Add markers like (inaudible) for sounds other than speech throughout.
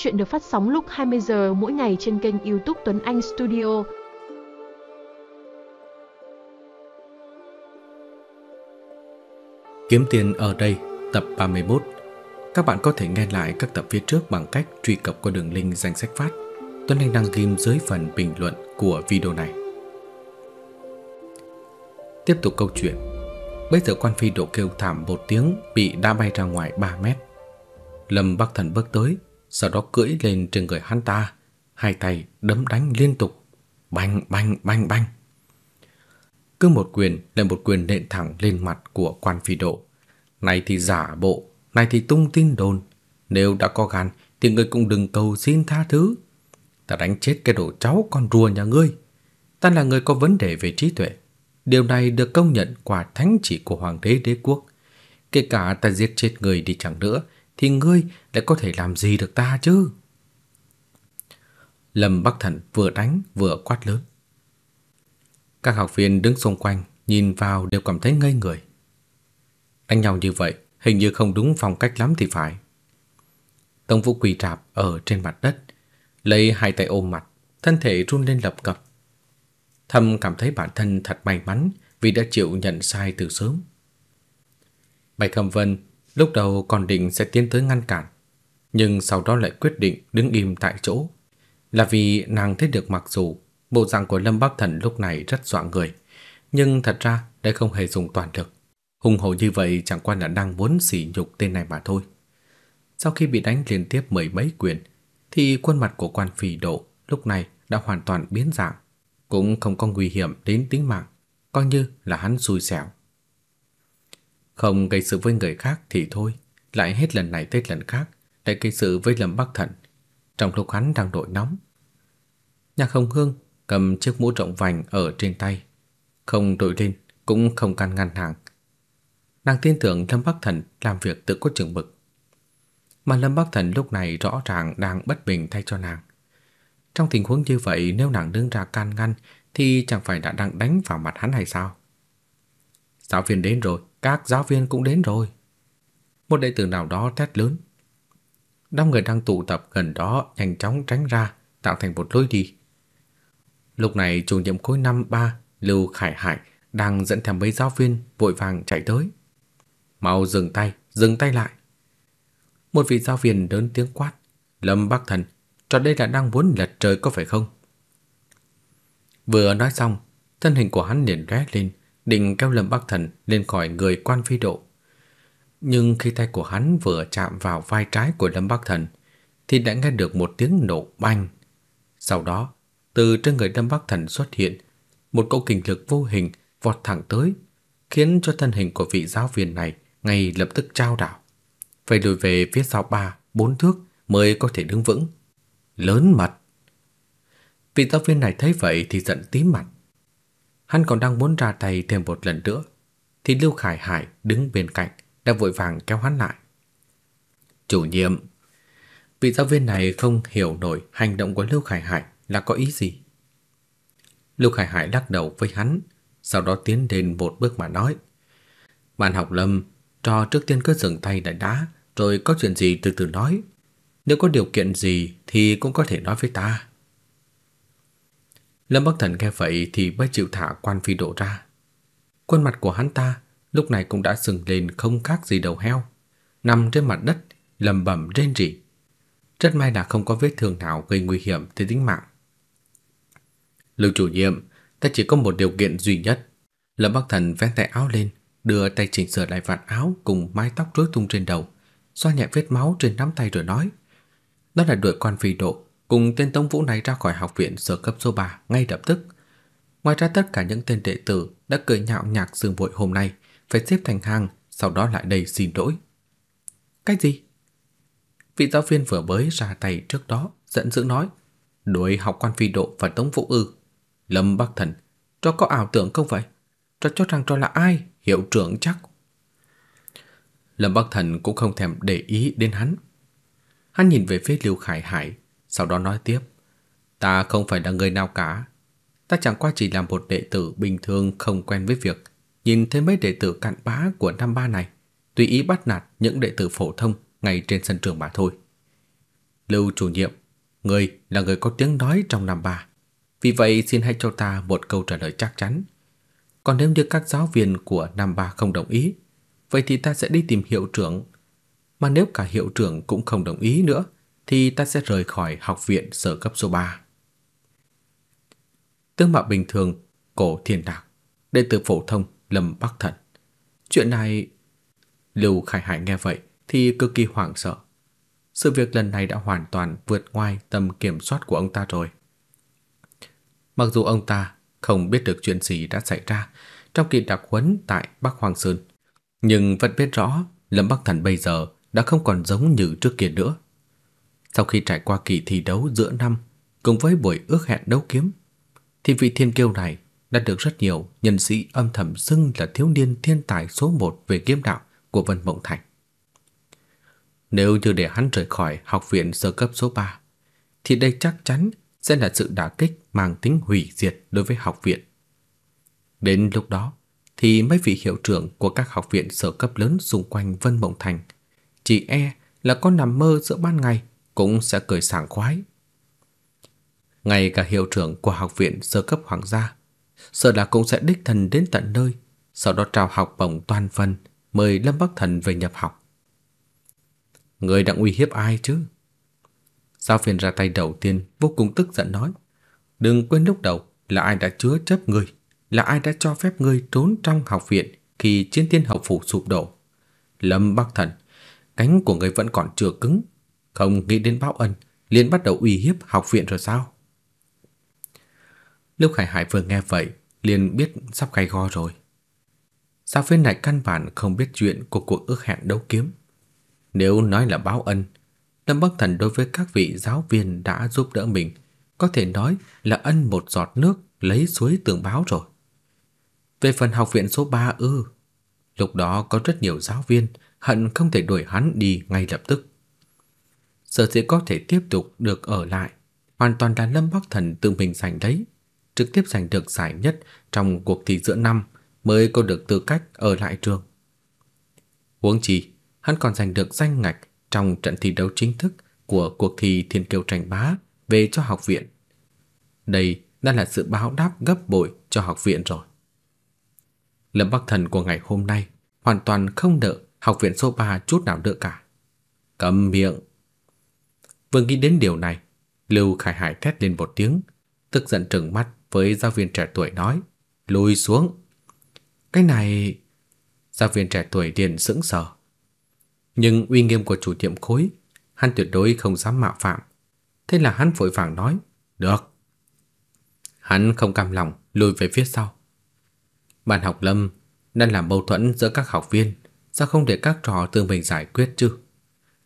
Chuyện được phát sóng lúc 20 giờ mỗi ngày trên kênh YouTube Tuấn Anh Studio. Kiếm tiền ở đây, tập 31. Các bạn có thể nghe lại các tập phía trước bằng cách truy cập qua đường link danh sách phát. Tuấn Anh đăng ghim dưới phần bình luận của video này. Tiếp tục câu chuyện. Bây giờ quan phi độ kêu thảm một tiếng bị đá bay ra ngoài 3 mét. Lâm Bắc Thần bước tới, sau đó cưỡi lên trên người hắn ta, hai tay đấm đánh liên tục, bành bành bành bành. Cứ một quyền lại một quyền nện thẳng lên mặt của quan phi độ. Này thì giả bộ, này thì tung tin đồn, nếu đã có gan thì ngươi cũng đừng cầu xin tha thứ. Ta đánh chết cái đồ cháu con rùa nhà ngươi. Ta là người có vấn đề về trí tuệ. Điều này được công nhận qua thánh chỉ của hoàng đế đế quốc. Kể cả ta giết chết người đi chẳng nữa thì ngươi lại có thể làm gì được ta chứ? Lâm Bắc Thần vừa đánh vừa quát lớn. Các học viên đứng xung quanh nhìn vào đều cảm thấy ngây người. Đánh nhau như vậy hình như không đúng phong cách lắm thì phải. Tông Vũ quỳ rạp ở trên mặt đất, lấy hai tay ôm mặt, thân thể run lên lập cập. Thầm cảm thấy bản thân thật may mắn vì đã chịu nhận sai từ sớm. Bạch Khâm Vân lúc đầu còn định sẽ tiến tới ngăn cản, nhưng sau đó lại quyết định đứng im tại chỗ, là vì nàng thấy được mặc dù bộ dạng của Lâm Bắc Thần lúc này rất dọa người, nhưng thật ra đây không hề dùng toàn lực. Hùng hổ như vậy chẳng qua là đang muốn sỉ nhục tên này mà thôi. Sau khi bị đánh liên tiếp mười mấy quyền, thì khuôn mặt của quan phỉ độ lúc này đã hoàn toàn biến dạng, cũng không có nguy hiểm đến tính mạng, coi như là hắn xui xẻo. Không gây sự với người khác thì thôi, lại hết lần này tới lần khác, lại gây sự với Lâm Bắc Thần, trong lúc hắn đang đội nóng. Nhạc Hồng Hương cầm chiếc mũ rộng vành ở trên tay, không đội lên cũng không can ngăn hàng Nàng tin tưởng Lâm Bắc Thần làm việc tự có chừng mực. Mà Lâm Bắc Thần lúc này rõ ràng đang bất bình thay cho nàng. Trong tình huống như vậy nếu nàng đứng ra can ngăn thì chẳng phải đã đang đánh vào mặt hắn hay sao? Giáo viên đến rồi, các giáo viên cũng đến rồi. Một đệ tử nào đó thét lớn. Đám người đang tụ tập gần đó nhanh chóng tránh ra, tạo thành một lối đi. Lúc này chủ nhiệm khối năm ba Lưu Khải Hải đang dẫn theo mấy giáo viên vội vàng chạy tới. Mau dừng tay, dừng tay lại. Một vị giáo viên lớn tiếng quát, "Lâm Bắc Thần, trò đây là đang muốn lật trời có phải không?" Vừa nói xong, thân hình của hắn liền lóe lên, định kéo Lâm Bắc Thần lên khỏi người quan phi độ. Nhưng khi tay của hắn vừa chạm vào vai trái của Lâm Bắc Thần, thì đã nghe được một tiếng nổ banh. Sau đó, từ trên người Lâm Bắc Thần xuất hiện một cỗ kình lực vô hình vọt thẳng tới, khiến cho thân hình của vị giáo viên này ngay lập tức trao đảo, phải lùi về phía sau ba, bốn thước mới có thể đứng vững. Lớn mật. Vị giáo viên này thấy vậy thì giận tím mặt. Hắn còn đang muốn ra tay thêm một lần nữa, thì Lưu Khải Hải đứng bên cạnh đã vội vàng kéo hắn lại. Chủ nhiệm, vị giáo viên này không hiểu nổi hành động của Lưu Khải Hải là có ý gì. Lưu Khải Hải lắc đầu với hắn, sau đó tiến đến một bước mà nói: "Bạn học Lâm, trò trước tiên cứ dừng tay đã đã, rồi có chuyện gì từ từ nói. Nếu có điều kiện gì thì cũng có thể nói với ta." Lâm Bắc Thần nghe vậy thì mới chịu thả quan phi độ ra. Khuôn mặt của hắn ta lúc này cũng đã sừng lên không khác gì đầu heo, nằm trên mặt đất lẩm bẩm rên rỉ. Rất may là không có vết thương nào gây nguy hiểm tới tính mạng. Lưu chủ nhiệm, ta chỉ có một điều kiện duy nhất. Lâm Bắc Thần vén tay áo lên, đưa tay chỉnh sửa lại vạt áo cùng mái tóc rối tung trên đầu, xoa nhẹ vết máu trên nắm tay rồi nói: "Đó là đuổi quan phi độ, cùng tên Tống Vũ này ra khỏi học viện sở cấp số 3 ngay lập tức. Ngoài ra tất cả những tên đệ tử đã cười nhạo nhạc dương vội hôm nay phải xếp thành hàng, sau đó lại đây xin lỗi." "Cái gì?" Vị giáo viên vừa mới ra tay trước đó giận dữ nói: "Đuổi học quan phi độ và Tống Vũ ư?" Lâm Bắc Thần, cho có ảo tưởng không vậy? Cho cho rằng cho là ai? Hiệu trưởng chắc. Lâm Bắc Thần cũng không thèm để ý đến hắn. Hắn nhìn về phía Lưu Khải Hải, sau đó nói tiếp: "Ta không phải là người nào cả, ta chẳng qua chỉ là một đệ tử bình thường không quen với việc nhìn thấy mấy đệ tử cặn bã của năm ba này, tùy ý bắt nạt những đệ tử phổ thông ngay trên sân trường mà thôi." Lưu chủ nhiệm, người là người có tiếng nói trong năm ba. Vì vậy xin hãy cho ta một câu trả lời chắc chắn. Còn nếu như các giáo viên của năm ba không đồng ý, vậy thì ta sẽ đi tìm hiệu trưởng. Mà nếu cả hiệu trưởng cũng không đồng ý nữa, thì ta sẽ rời khỏi học viện sở cấp số 3. Tướng mạo bình thường, cổ thiên đạc, đệ tử phổ thông Lâm Bắc Thần. Chuyện này Lưu Khải Hải nghe vậy thì cực kỳ hoảng sợ. Sự việc lần này đã hoàn toàn vượt ngoài tầm kiểm soát của ông ta rồi. Mặc dù ông ta không biết được chuyện gì đã xảy ra trong kỳ đặc huấn tại Bắc Hoàng Sơn, nhưng vẫn biết rõ Lâm Bắc Thần bây giờ đã không còn giống như trước kia nữa. Sau khi trải qua kỳ thi đấu giữa năm cùng với buổi ước hẹn đấu kiếm, thì vị thiên kiêu này đã được rất nhiều nhân sĩ âm thầm xưng là thiếu niên thiên tài số một về kiếm đạo của Vân Mộng Thành. Nếu như để hắn rời khỏi học viện sơ cấp số 3, thì đây chắc chắn sẽ là sự đả kích mang tính hủy diệt đối với học viện. Đến lúc đó, thì mấy vị hiệu trưởng của các học viện sở cấp lớn xung quanh Vân Mộng Thành chỉ e là có nằm mơ giữa ban ngày cũng sẽ cười sảng khoái. Ngay cả hiệu trưởng của học viện sơ cấp hoàng gia, sợ là cũng sẽ đích thân đến tận nơi, sau đó trao học bổng toàn phần, mời Lâm Bắc Thần về nhập học. Người đang uy hiếp ai chứ? giao phiền ra tay đầu tiên vô cùng tức giận nói, đừng quên lúc đầu là ai đã chứa chấp ngươi, là ai đã cho phép ngươi trốn trong học viện khi chiến tiên hậu phủ sụp đổ. Lâm Bắc Thần, cánh của ngươi vẫn còn chưa cứng, không nghĩ đến báo ân, liền bắt đầu uy hiếp học viện rồi sao? lúc Khải Hải vừa nghe vậy, liền biết sắp gay go rồi. Giáo viên này căn bản không biết chuyện của cuộc ước hẹn đấu kiếm. Nếu nói là báo ân, Lâm Bắc Thần đối với các vị giáo viên đã giúp đỡ mình, có thể nói là ân một giọt nước lấy suối tường báo rồi. Về phần học viện số 3 ư, lúc đó có rất nhiều giáo viên hận không thể đuổi hắn đi ngay lập tức. Sở dĩ có thể tiếp tục được ở lại, hoàn toàn là Lâm Bắc Thần tự mình giành đấy, trực tiếp giành được giải nhất trong cuộc thi giữa năm mới có được tư cách ở lại trường. Huống chi, hắn còn giành được danh ngạch trong trận thi đấu chính thức của cuộc thi Thiên Kiêu tranh bá về cho học viện. Đây đã là sự báo đáp gấp bội cho học viện rồi. Lâm Bắc Thần của ngày hôm nay hoàn toàn không nợ học viện số 3 chút nào nữa cả. Cầm miệng. Vừa nghĩ đến điều này, Lưu Khải Hải thét lên một tiếng, tức giận trừng mắt với giáo viên trẻ tuổi nói, lùi xuống. Cái này... Giáo viên trẻ tuổi liền sững sờ. Nhưng uy nghiêm của chủ nhiệm khối, hắn tuyệt đối không dám mạo phạm. Thế là hắn vội vàng nói, được. Hắn không cam lòng, lùi về phía sau. bàn học lâm đang làm mâu thuẫn giữa các học viên, sao không để các trò tự mình giải quyết chứ?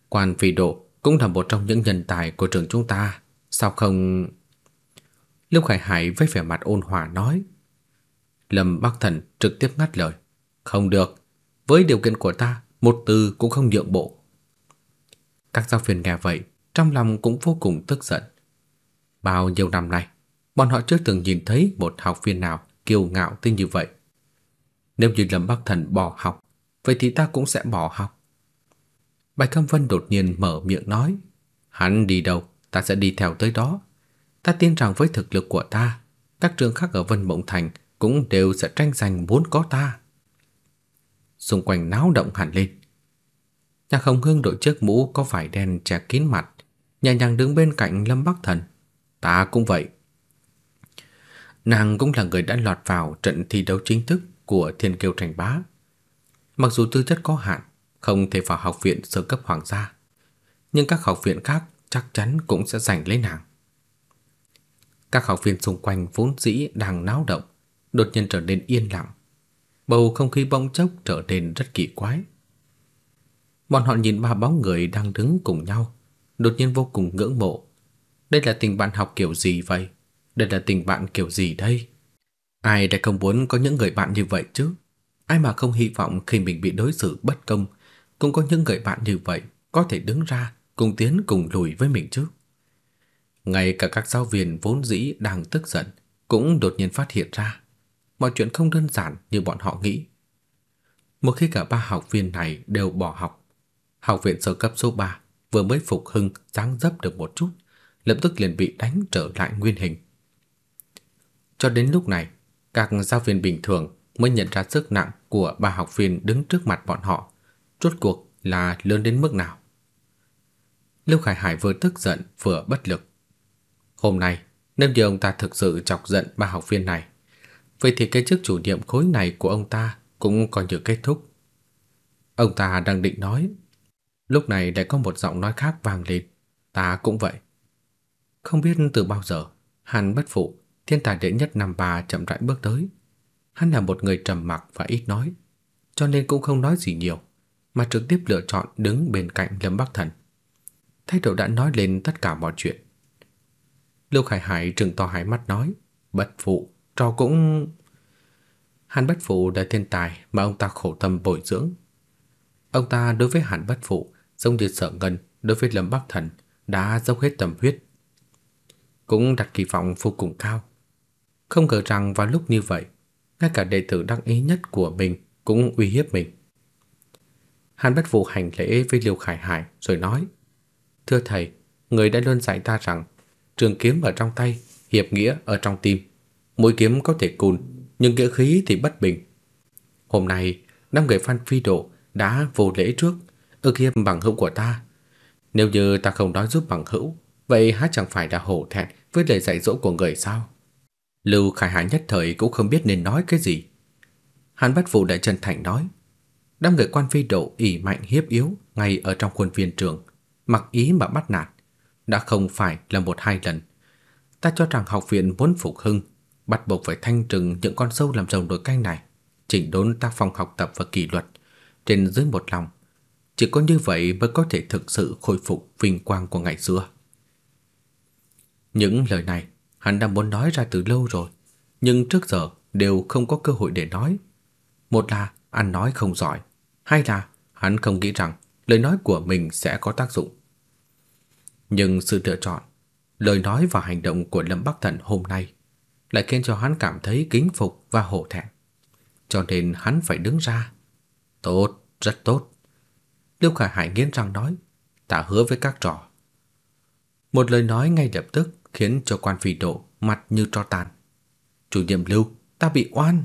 Quan Phi Độ cũng là một trong những nhân tài của trường chúng ta, sao không... Lưu Khải Hải với vẻ mặt ôn hòa nói. Lâm Bắc Thần trực tiếp ngắt lời. Không được, với điều kiện của ta, một từ cũng không nhượng bộ. Các giáo viên nghe vậy, trong lòng cũng vô cùng tức giận. Bao nhiêu năm nay, bọn họ chưa từng nhìn thấy một học viên nào kiêu ngạo tới như vậy. Nếu như Lâm Bắc Thần bỏ học, vậy thì ta cũng sẽ bỏ học. Bạch Cam Vân đột nhiên mở miệng nói, hắn đi đâu, ta sẽ đi theo tới đó. Ta tin rằng với thực lực của ta, các trường khác ở Vân Mộng Thành cũng đều sẽ tranh giành muốn có ta. Xung quanh náo động hẳn lên. Nhạc Hồng Hương đội chiếc mũ có vải đen che kín mặt, nhẹ nhàng đứng bên cạnh Lâm Bắc Thần. Ta cũng vậy. Nàng cũng là người đã lọt vào trận thi đấu chính thức của Thiên Kiêu Tranh Bá. Mặc dù tư chất có hạn, không thể vào học viện sơ cấp hoàng gia, nhưng các học viện khác chắc chắn cũng sẽ giành lấy nàng. Các học viên xung quanh vốn dĩ đang náo động, đột nhiên trở nên yên lặng. Bầu không khí bỗng chốc trở nên rất kỳ quái. Bọn họ nhìn ba bóng người đang đứng cùng nhau, đột nhiên vô cùng ngưỡng mộ. Đây là tình bạn học kiểu gì vậy? Đây là tình bạn kiểu gì đây? Ai đã không muốn có những người bạn như vậy chứ? Ai mà không hy vọng khi mình bị đối xử bất công, cũng có những người bạn như vậy có thể đứng ra cùng tiến cùng lùi với mình chứ? Ngay cả các giáo viên vốn dĩ đang tức giận cũng đột nhiên phát hiện ra mọi chuyện không đơn giản như bọn họ nghĩ. Một khi cả ba học viên này đều bỏ học, học viện sơ cấp số 3 vừa mới phục hưng dáng dấp được một chút, lập tức liền bị đánh trở lại nguyên hình. Cho đến lúc này, các giáo viên bình thường mới nhận ra sức nặng của ba học viên đứng trước mặt bọn họ, rốt cuộc là lớn đến mức nào. Lưu Khải Hải vừa tức giận vừa bất lực. Hôm nay, nếu như ông ta thực sự chọc giận ba học viên này, vậy thì cái chức chủ nhiệm khối này của ông ta cũng còn chưa kết thúc. Ông ta đang định nói, lúc này lại có một giọng nói khác vang lên, ta cũng vậy. Không biết từ bao giờ, Hàn Bất Phụ, thiên tài đệ nhất năm ba chậm rãi bước tới. Hắn là một người trầm mặc và ít nói, cho nên cũng không nói gì nhiều, mà trực tiếp lựa chọn đứng bên cạnh Lâm Bắc Thần. Thái độ đã nói lên tất cả mọi chuyện. Lưu Khải Hải trừng to hai mắt nói, bất phụ, trò cũng... Hàn Bất Phụ là thiên tài mà ông ta khổ tâm bồi dưỡng. Ông ta đối với Hàn Bất Phụ giống như sợ ngân đối với Lâm Bắc Thần đã dốc hết tâm huyết. Cũng đặt kỳ vọng vô cùng cao. Không ngờ rằng vào lúc như vậy, ngay cả đệ tử đắc ý nhất của mình cũng uy hiếp mình. Hàn Bất Phụ hành lễ với Liêu Khải Hải rồi nói: "Thưa thầy, người đã luôn dạy ta rằng trường kiếm ở trong tay, hiệp nghĩa ở trong tim. Mũi kiếm có thể cùn, nhưng nghĩa khí thì bất bình. Hôm nay, năm người Phan Phi Độ đã vô lễ trước, ức hiếp bằng hữu của ta. Nếu như ta không nói giúp bằng hữu, vậy há chẳng phải là hổ thẹn với lời dạy dỗ của người sao? Lưu Khải Hải nhất thời cũng không biết nên nói cái gì. Hàn Bất Vũ đại chân thành nói, đám người quan phi độ ỷ mạnh hiếp yếu ngay ở trong khuôn viên trường, mặc ý mà bắt nạt, đã không phải là một hai lần. Ta cho rằng học viện muốn phục hưng, bắt buộc phải thanh trừng những con sâu làm rồng nồi canh này, chỉnh đốn tác phong học tập và kỷ luật, trên dưới một lòng. Chỉ có như vậy mới có thể thực sự khôi phục vinh quang của ngày xưa. Những lời này hắn đã muốn nói ra từ lâu rồi, nhưng trước giờ đều không có cơ hội để nói. Một là ăn nói không giỏi, hay là hắn không nghĩ rằng lời nói của mình sẽ có tác dụng. Nhưng sự lựa chọn, lời nói và hành động của Lâm Bắc Thần hôm nay lại khiến cho hắn cảm thấy kính phục và hổ thẹn. Cho nên hắn phải đứng ra. Tốt, rất tốt. Lưu Khải Hải nghiến răng nói, ta hứa với các trò. Một lời nói ngay lập tức khiến cho quan phi độ mặt như tro tàn. Chủ nhiệm Lưu, ta bị oan.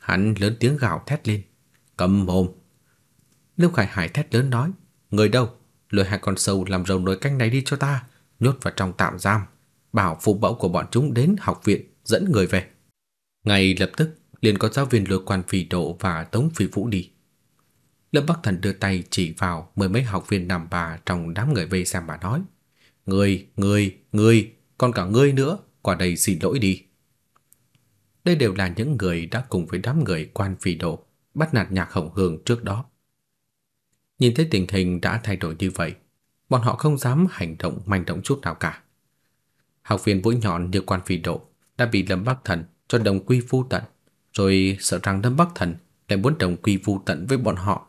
Hắn lớn tiếng gào thét lên, cầm mồm. Lưu Khải Hải thét lớn nói, người đâu, lôi hai con sâu làm rầu nồi canh này đi cho ta, nhốt vào trong tạm giam, bảo phụ mẫu của bọn chúng đến học viện dẫn người về. Ngay lập tức, liền có giáo viên lôi quan phi độ và tống phi vũ đi. Lâm Bắc Thần đưa tay chỉ vào mười mấy học viên nằm bà trong đám người vây xem mà nói. Người, người, người, còn cả ngươi nữa, qua đây xin lỗi đi. Đây đều là những người đã cùng với đám người quan phi độ bắt nạt nhạc hồng hương trước đó. Nhìn thấy tình hình đã thay đổi như vậy, bọn họ không dám hành động manh động chút nào cả. Học viên mũi nhọn như quan phi độ đã bị Lâm Bắc Thần cho đồng quy vu tận, rồi sợ rằng Lâm Bắc Thần lại muốn đồng quy vu tận với bọn họ.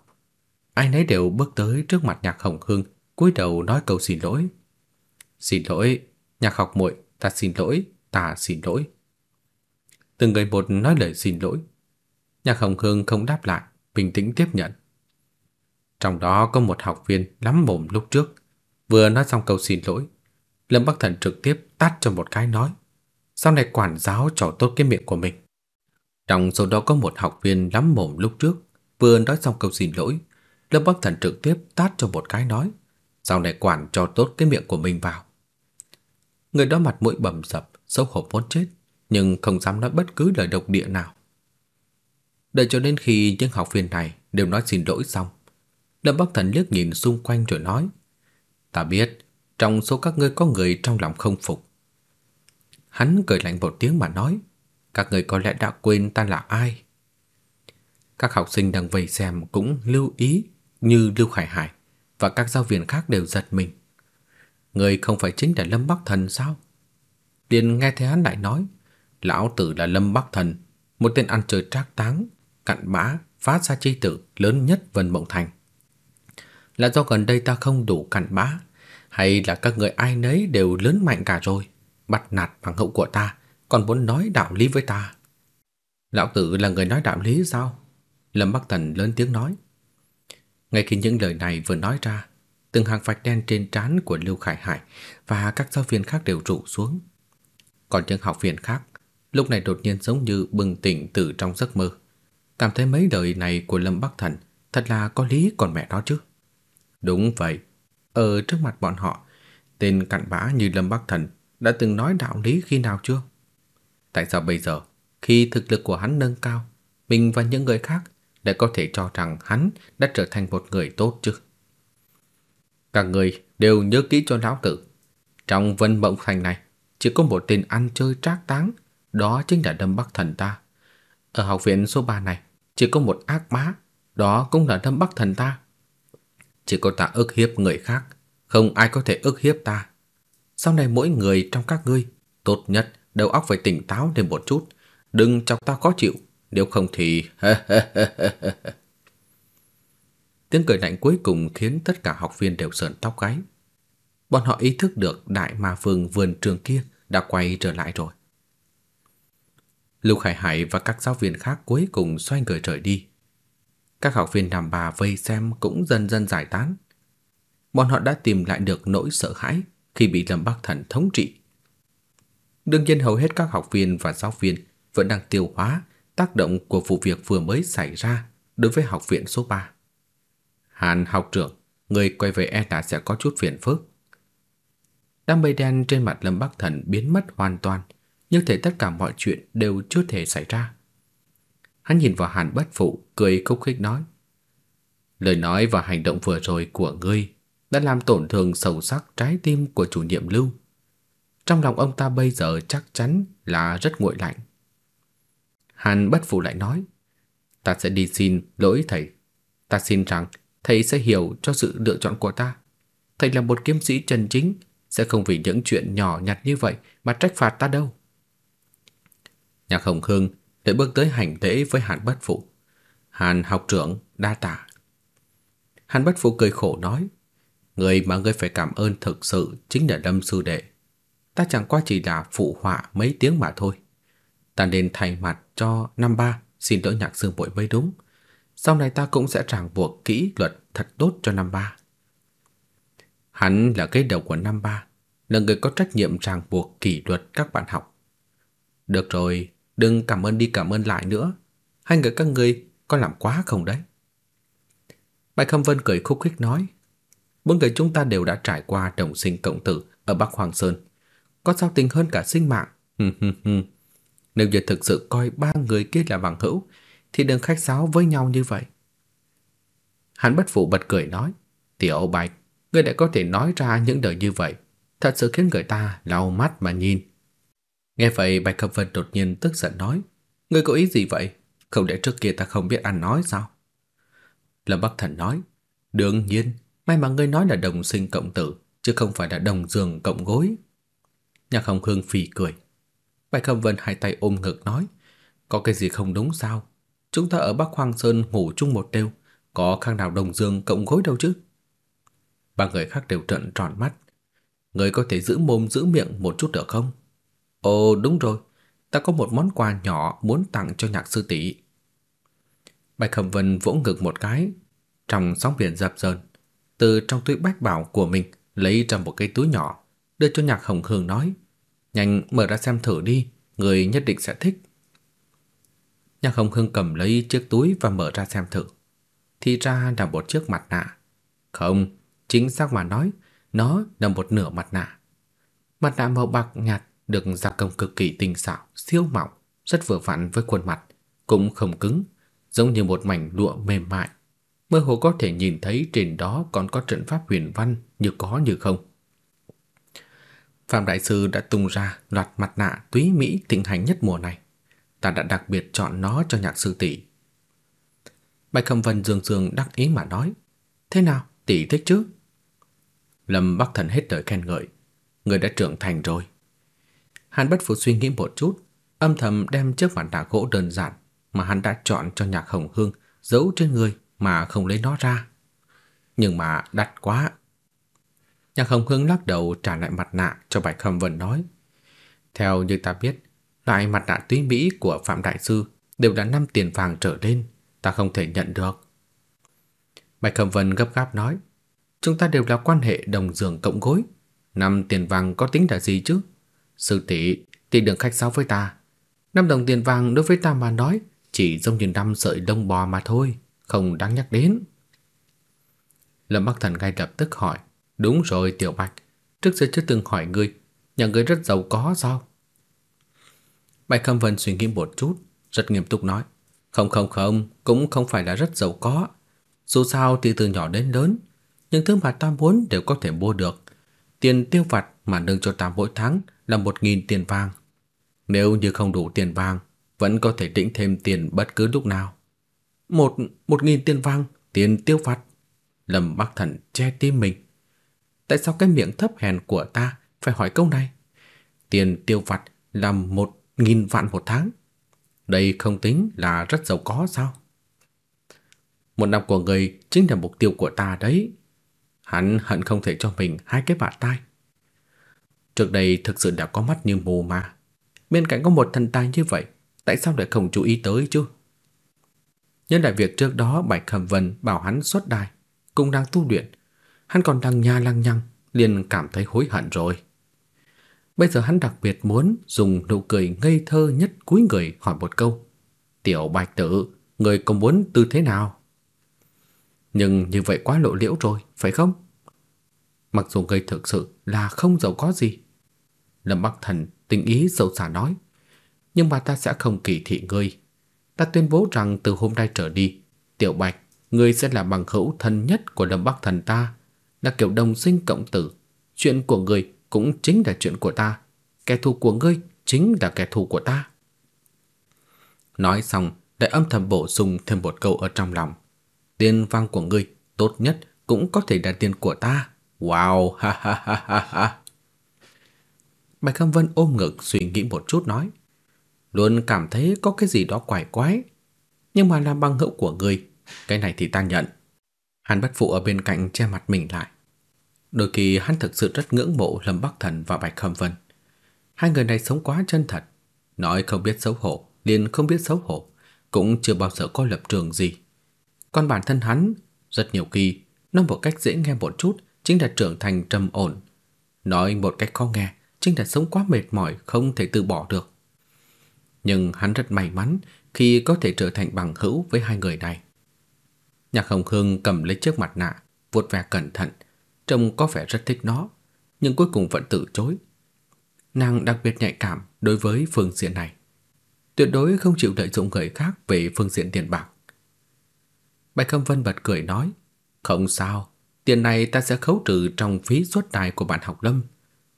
Ai nấy đều bước tới trước mặt Nhạc Hồng Hương, cúi đầu nói câu xin lỗi. "Xin lỗi, Nhạc học muội, ta xin lỗi, ta xin lỗi." Từng người một nói lời xin lỗi. Nhạc Hồng Hương không đáp lại, bình tĩnh tiếp nhận. Trong đó có một học viên lắm mồm lúc trước, vừa nói xong câu xin lỗi, Lâm Bắc Thần trực tiếp tát cho một cái nói: sau này quản giáo trò tốt cái miệng của mình. Trong số đó có một học viên lắm mồm lúc trước, vừa nói xong câu xin lỗi, Lâm Bắc Thần trực tiếp tát cho một cái nói, sau này quản cho tốt cái miệng của mình vào. Người đó mặt mũi bầm dập, xấu hổ muốn chết, nhưng không dám nói bất cứ lời độc địa nào. Đợi cho đến khi những học viên này đều nói xin lỗi xong, Lâm Bắc Thần liếc nhìn xung quanh rồi nói, ta biết, trong số các ngươi có người trong lòng không phục, Hắn cười lạnh một tiếng mà nói, các người có lẽ đã quên ta là ai. Các học sinh đang vây xem cũng lưu ý như Lưu Khải Hải và các giáo viên khác đều giật mình. Người không phải chính là Lâm Bắc Thần sao? Điền nghe thấy hắn lại nói, lão tử là Lâm Bắc Thần, một tên ăn chơi trác táng, cặn bã, phá ra chi tử lớn nhất Vân Mộng Thành. Là do gần đây ta không đủ cặn bã, hay là các người ai nấy đều lớn mạnh cả rồi? bắt nạt bằng hậu của ta, còn muốn nói đạo lý với ta. Lão tử là người nói đạo lý sao? Lâm Bắc Thần lớn tiếng nói. Ngay khi những lời này vừa nói ra, từng hàng vạch đen trên trán của Lưu Khải Hải và các giáo viên khác đều trụ xuống. Còn những học viên khác, lúc này đột nhiên giống như bừng tỉnh từ trong giấc mơ. Cảm thấy mấy đời này của Lâm Bắc Thần thật là có lý còn mẹ đó chứ. Đúng vậy, ở trước mặt bọn họ, tên cặn bã như Lâm Bắc Thần đã từng nói đạo lý khi nào chưa? Tại sao bây giờ, khi thực lực của hắn nâng cao, mình và những người khác lại có thể cho rằng hắn đã trở thành một người tốt chứ? Các người đều nhớ kỹ cho lão tử. Trong Vân Mộng Thành này, chỉ có một tên ăn chơi trác táng, đó chính là Lâm Bắc Thần ta. Ở học viện số 3 này, chỉ có một ác má, đó cũng là Lâm Bắc Thần ta. Chỉ có ta ức hiếp người khác, không ai có thể ức hiếp ta. Sau này mỗi người trong các ngươi, tốt nhất đầu óc phải tỉnh táo thêm một chút, đừng chọc ta khó chịu, nếu không thì (laughs) Tiếng cười lạnh cuối cùng khiến tất cả học viên đều sợn tóc gáy. Bọn họ ý thức được đại ma vương vườn trường kia đã quay trở lại rồi. Lưu Hải Hải và các giáo viên khác cuối cùng xoay người rời đi. Các học viên nằm bà vây xem cũng dần dần giải tán. Bọn họ đã tìm lại được nỗi sợ hãi khi bị Lâm Bắc Thần thống trị. Đương nhiên hầu hết các học viên và giáo viên vẫn đang tiêu hóa tác động của vụ việc vừa mới xảy ra đối với học viện số 3. Hàn học trưởng, người quay về e đã sẽ có chút phiền phức. Đám mây đen trên mặt Lâm Bắc Thần biến mất hoàn toàn, như thể tất cả mọi chuyện đều chưa thể xảy ra. Hắn nhìn vào Hàn Bất Phụ, cười khúc khích nói: "Lời nói và hành động vừa rồi của ngươi đã làm tổn thương sâu sắc trái tim của chủ nhiệm Lưu. Trong lòng ông ta bây giờ chắc chắn là rất nguội lạnh." Hàn Bất Phụ lại nói: "Ta sẽ đi xin lỗi thầy. Ta xin rằng thầy sẽ hiểu cho sự lựa chọn của ta. Thầy là một kiếm sĩ chân chính, sẽ không vì những chuyện nhỏ nhặt như vậy mà trách phạt ta đâu." Nhạc Hồng Hương để bước tới hành lễ với Hàn Bất Phụ. "Hàn học trưởng, đa tạ." Hàn Bất Phụ cười khổ nói: "Người mà ngươi phải cảm ơn thực sự chính là Lâm sư đệ. Ta chẳng qua chỉ là phụ họa mấy tiếng mà thôi. Ta nên thay mặt cho năm ba xin lỗi Nhạc sư muội mới đúng." sau này ta cũng sẽ ràng buộc kỹ luật thật tốt cho năm ba. Hắn là cái đầu của năm ba, là người có trách nhiệm ràng buộc kỷ luật các bạn học. Được rồi, đừng cảm ơn đi cảm ơn lại nữa. Hai người các ngươi có làm quá không đấy? Bạch Khâm Vân cười khúc khích nói, bốn người chúng ta đều đã trải qua đồng sinh cộng tử ở Bắc Hoàng Sơn, có sao tình hơn cả sinh mạng. Nếu như thực sự coi ba người kia là bằng hữu thì đừng khách sáo với nhau như vậy. Hắn bất phụ bật cười nói, Tiểu Bạch, ngươi đã có thể nói ra những lời như vậy, thật sự khiến người ta lau mắt mà nhìn. Nghe vậy Bạch Khâm Vân đột nhiên tức giận nói, ngươi có ý gì vậy? Không để trước kia ta không biết ăn nói sao? Lâm Bắc Thần nói, đương nhiên, may mà ngươi nói là đồng sinh cộng tử, chứ không phải là đồng giường cộng gối. Nhạc Hồng Hương phì cười. Bạch Khâm Vân hai tay ôm ngực nói, có cái gì không đúng sao? Chúng ta ở Bắc Hoang Sơn ngủ chung một đêm, có khang nào đồng giường cộng gối đâu chứ? Ba người khác đều trợn tròn mắt. Người có thể giữ mồm giữ miệng một chút được không? Ồ đúng rồi, ta có một món quà nhỏ muốn tặng cho nhạc sư tỷ. Bạch Khẩm Vân vỗ ngực một cái, trong sóng biển dập dờn, từ trong túi bách bảo của mình lấy ra một cái túi nhỏ, đưa cho Nhạc Hồng Hương nói: "Nhanh mở ra xem thử đi, người nhất định sẽ thích." Nhạc Hồng Hương cầm lấy chiếc túi và mở ra xem thử. Thì ra là một chiếc mặt nạ. Không, chính xác mà nói, nó là một nửa mặt nạ. Mặt nạ màu bạc nhạt được gia công cực kỳ tinh xảo, siêu mỏng, rất vừa vặn với khuôn mặt, cũng không cứng, giống như một mảnh lụa mềm mại. Mơ hồ có thể nhìn thấy trên đó còn có trận pháp huyền văn như có như không. Phạm đại sư đã tung ra loạt mặt nạ túy mỹ thịnh hành nhất mùa này ta đã đặc biệt chọn nó cho nhạc sư tỷ. Bạch Khâm Vân dương dương đắc ý mà nói, thế nào, tỷ thích chứ? Lâm Bắc Thần hết lời khen ngợi, người đã trưởng thành rồi. Hàn Bất Phụ suy nghĩ một chút, âm thầm đem chiếc mặt nạ gỗ đơn giản mà hắn đã chọn cho Nhạc Hồng Hương giấu trên người mà không lấy nó ra. Nhưng mà đắt quá. Nhạc Hồng Hương lắc đầu trả lại mặt nạ cho Bạch Khâm Vân nói, theo như ta biết, Loại mặt nạ túy mỹ của Phạm Đại Sư đều là năm tiền vàng trở lên, ta không thể nhận được. Bạch Khâm Vân gấp gáp nói, chúng ta đều là quan hệ đồng giường cộng gối, năm tiền vàng có tính là gì chứ? Sư tỷ, tỷ đừng khách sáo với ta. Năm đồng tiền vàng đối với ta mà nói chỉ giống như năm sợi lông bò mà thôi, không đáng nhắc đến. Lâm Bắc Thần ngay lập tức hỏi, đúng rồi Tiểu Bạch, trước giờ chưa từng hỏi ngươi, nhà ngươi rất giàu có sao? Bạch Khâm Vân suy nghĩ một chút, rất nghiêm túc nói, không không không, cũng không phải là rất giàu có. Dù sao thì từ nhỏ đến lớn, những thứ mà ta muốn đều có thể mua được. Tiền tiêu vặt mà nâng cho ta mỗi tháng là một nghìn tiền vàng. Nếu như không đủ tiền vàng, vẫn có thể định thêm tiền bất cứ lúc nào. Một, một nghìn tiền vàng, tiền tiêu vặt. Lâm Bắc Thần che tim mình. Tại sao cái miệng thấp hèn của ta phải hỏi câu này? Tiền tiêu vặt là một nghìn vạn một tháng. Đây không tính là rất giàu có sao? Một năm của người chính là mục tiêu của ta đấy. Hắn hận không thể cho mình hai cái bạt tai. Trước đây thực sự đã có mắt như mù mà. Bên cạnh có một thần tài như vậy, tại sao lại không chú ý tới chứ? Nhân đại việc trước đó Bạch Khẩm Vân bảo hắn xuất đài, cũng đang tu luyện, hắn còn đang nha lăng nhăng, liền cảm thấy hối hận rồi. Bây giờ hắn đặc biệt muốn dùng nụ cười ngây thơ nhất cuối người hỏi một câu. Tiểu Bạch Tử, người có muốn tư thế nào? Nhưng như vậy quá lộ liễu rồi, phải không? Mặc dù người thực sự là không giàu có gì. Lâm Bắc Thần tình ý sâu xa nói. Nhưng mà ta sẽ không kỳ thị ngươi. Ta tuyên bố rằng từ hôm nay trở đi, Tiểu Bạch, ngươi sẽ là bằng hữu thân nhất của Lâm Bắc Thần ta, là kiểu đồng sinh cộng tử. Chuyện của ngươi cũng chính là chuyện của ta, kẻ thù của ngươi chính là kẻ thù của ta. Nói xong, đại âm thầm bổ sung thêm một câu ở trong lòng. Tiền vang của ngươi tốt nhất cũng có thể là tiền của ta. Wow, ha ha ha ha ha. Bạch Khâm Vân ôm ngực suy nghĩ một chút nói, luôn cảm thấy có cái gì đó quái quái, nhưng mà làm bằng hữu của ngươi, cái này thì ta nhận. Hắn bất phụ ở bên cạnh che mặt mình lại. Đôi khi hắn thực sự rất ngưỡng mộ Lâm Bắc Thần và Bạch Khâm Vân. Hai người này sống quá chân thật, nói không biết xấu hổ, liền không biết xấu hổ, cũng chưa bao giờ có lập trường gì. Còn bản thân hắn, rất nhiều khi, nói một cách dễ nghe một chút chính là trưởng thành trầm ổn. Nói một cách khó nghe chính là sống quá mệt mỏi không thể từ bỏ được. Nhưng hắn rất may mắn khi có thể trở thành bằng hữu với hai người này. Nhạc Hồng Hương cầm lấy chiếc mặt nạ, vuốt ve cẩn thận, trông có vẻ rất thích nó, nhưng cuối cùng vẫn từ chối. Nàng đặc biệt nhạy cảm đối với phương diện này, tuyệt đối không chịu lợi dụng người khác về phương diện tiền bạc. Bạch Khâm Vân bật cười nói, "Không sao, tiền này ta sẽ khấu trừ trong phí suất đài của bạn học lâm,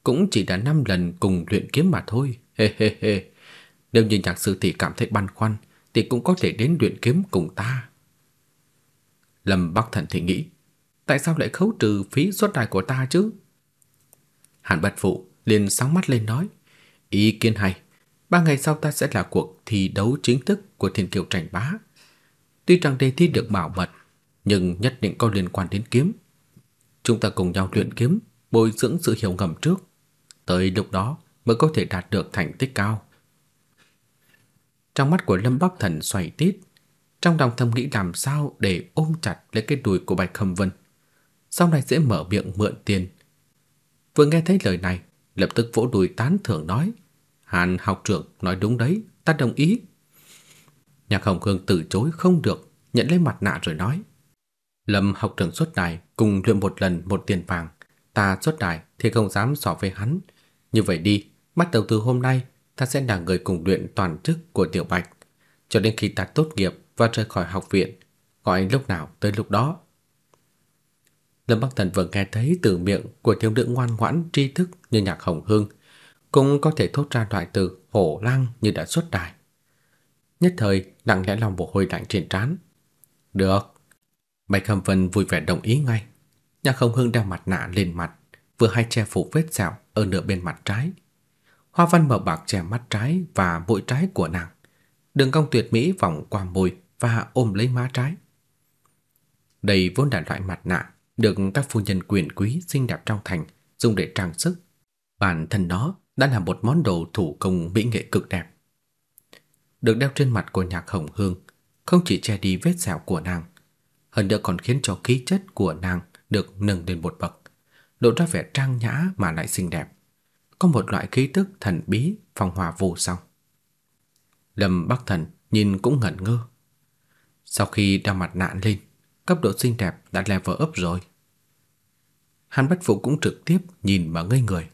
cũng chỉ đã 5 lần cùng luyện kiếm mà thôi." He he he. Nếu như nhạc sư tỷ cảm thấy băn khoăn thì cũng có thể đến luyện kiếm cùng ta. Lâm Bắc Thần thì nghĩ, tại sao lại khấu trừ phí xuất đài của ta chứ? Hàn Bạch Phụ liền sáng mắt lên nói, ý kiến hay, ba ngày sau ta sẽ là cuộc thi đấu chính thức của Thiên Kiều Tranh Bá. Tuy rằng đề thi được bảo mật, nhưng nhất định có liên quan đến kiếm. Chúng ta cùng nhau luyện kiếm, bồi dưỡng sự hiểu ngầm trước, tới lúc đó mới có thể đạt được thành tích cao. Trong mắt của Lâm Bắc Thần xoay tít, trong lòng thầm nghĩ làm sao để ôm chặt lấy cái đùi của Bạch Khâm Vân. Sau này sẽ mở miệng mượn tiền. Vừa nghe thấy lời này, lập tức vỗ đùi tán thưởng nói, Hàn học trưởng nói đúng đấy, ta đồng ý. Nhạc Hồng Hương từ chối không được, nhận lấy mặt nạ rồi nói, Lâm học trưởng xuất đài cùng luyện một lần một tiền vàng, ta xuất đài thì không dám so với hắn. Như vậy đi, bắt đầu từ hôm nay, ta sẽ là người cùng luyện toàn chức của Tiểu Bạch, cho đến khi ta tốt nghiệp và rời khỏi học viện, gọi lúc nào tới lúc đó. Lâm Bắc Thần vừa nghe thấy từ miệng của thiếu nữ ngoan ngoãn tri thức như nhạc hồng hương, cũng có thể thốt ra loại từ hổ lăng như đã xuất đài. Nhất thời nặng lẽ lòng bộ hồi lạnh trên trán. Được. Bạch khâm Vân vui vẻ đồng ý ngay. Nhạc Hồng Hương đeo mặt nạ lên mặt, vừa hay che phủ vết sẹo ở nửa bên mặt trái. Hoa văn màu bạc che mắt trái và mũi trái của nàng. Đường cong tuyệt mỹ vòng qua môi và ôm lấy má trái. Đây vốn là loại mặt nạ được các phu nhân quyền quý xinh đẹp trong thành dùng để trang sức. Bản thân nó đã là một món đồ thủ công mỹ nghệ cực đẹp. Được đeo trên mặt của Nhạc Hồng Hương, không chỉ che đi vết sẹo của nàng, hơn nữa còn khiến cho khí chất của nàng được nâng lên một bậc, lộ ra vẻ trang nhã mà lại xinh đẹp, có một loại khí tức thần bí phong hòa vô song. Lâm Bắc Thần nhìn cũng ngẩn ngơ. Sau khi đeo mặt nạ lên, cấp độ xinh đẹp đã level up rồi. Hàn Bất Phụ cũng trực tiếp nhìn mà ngây người.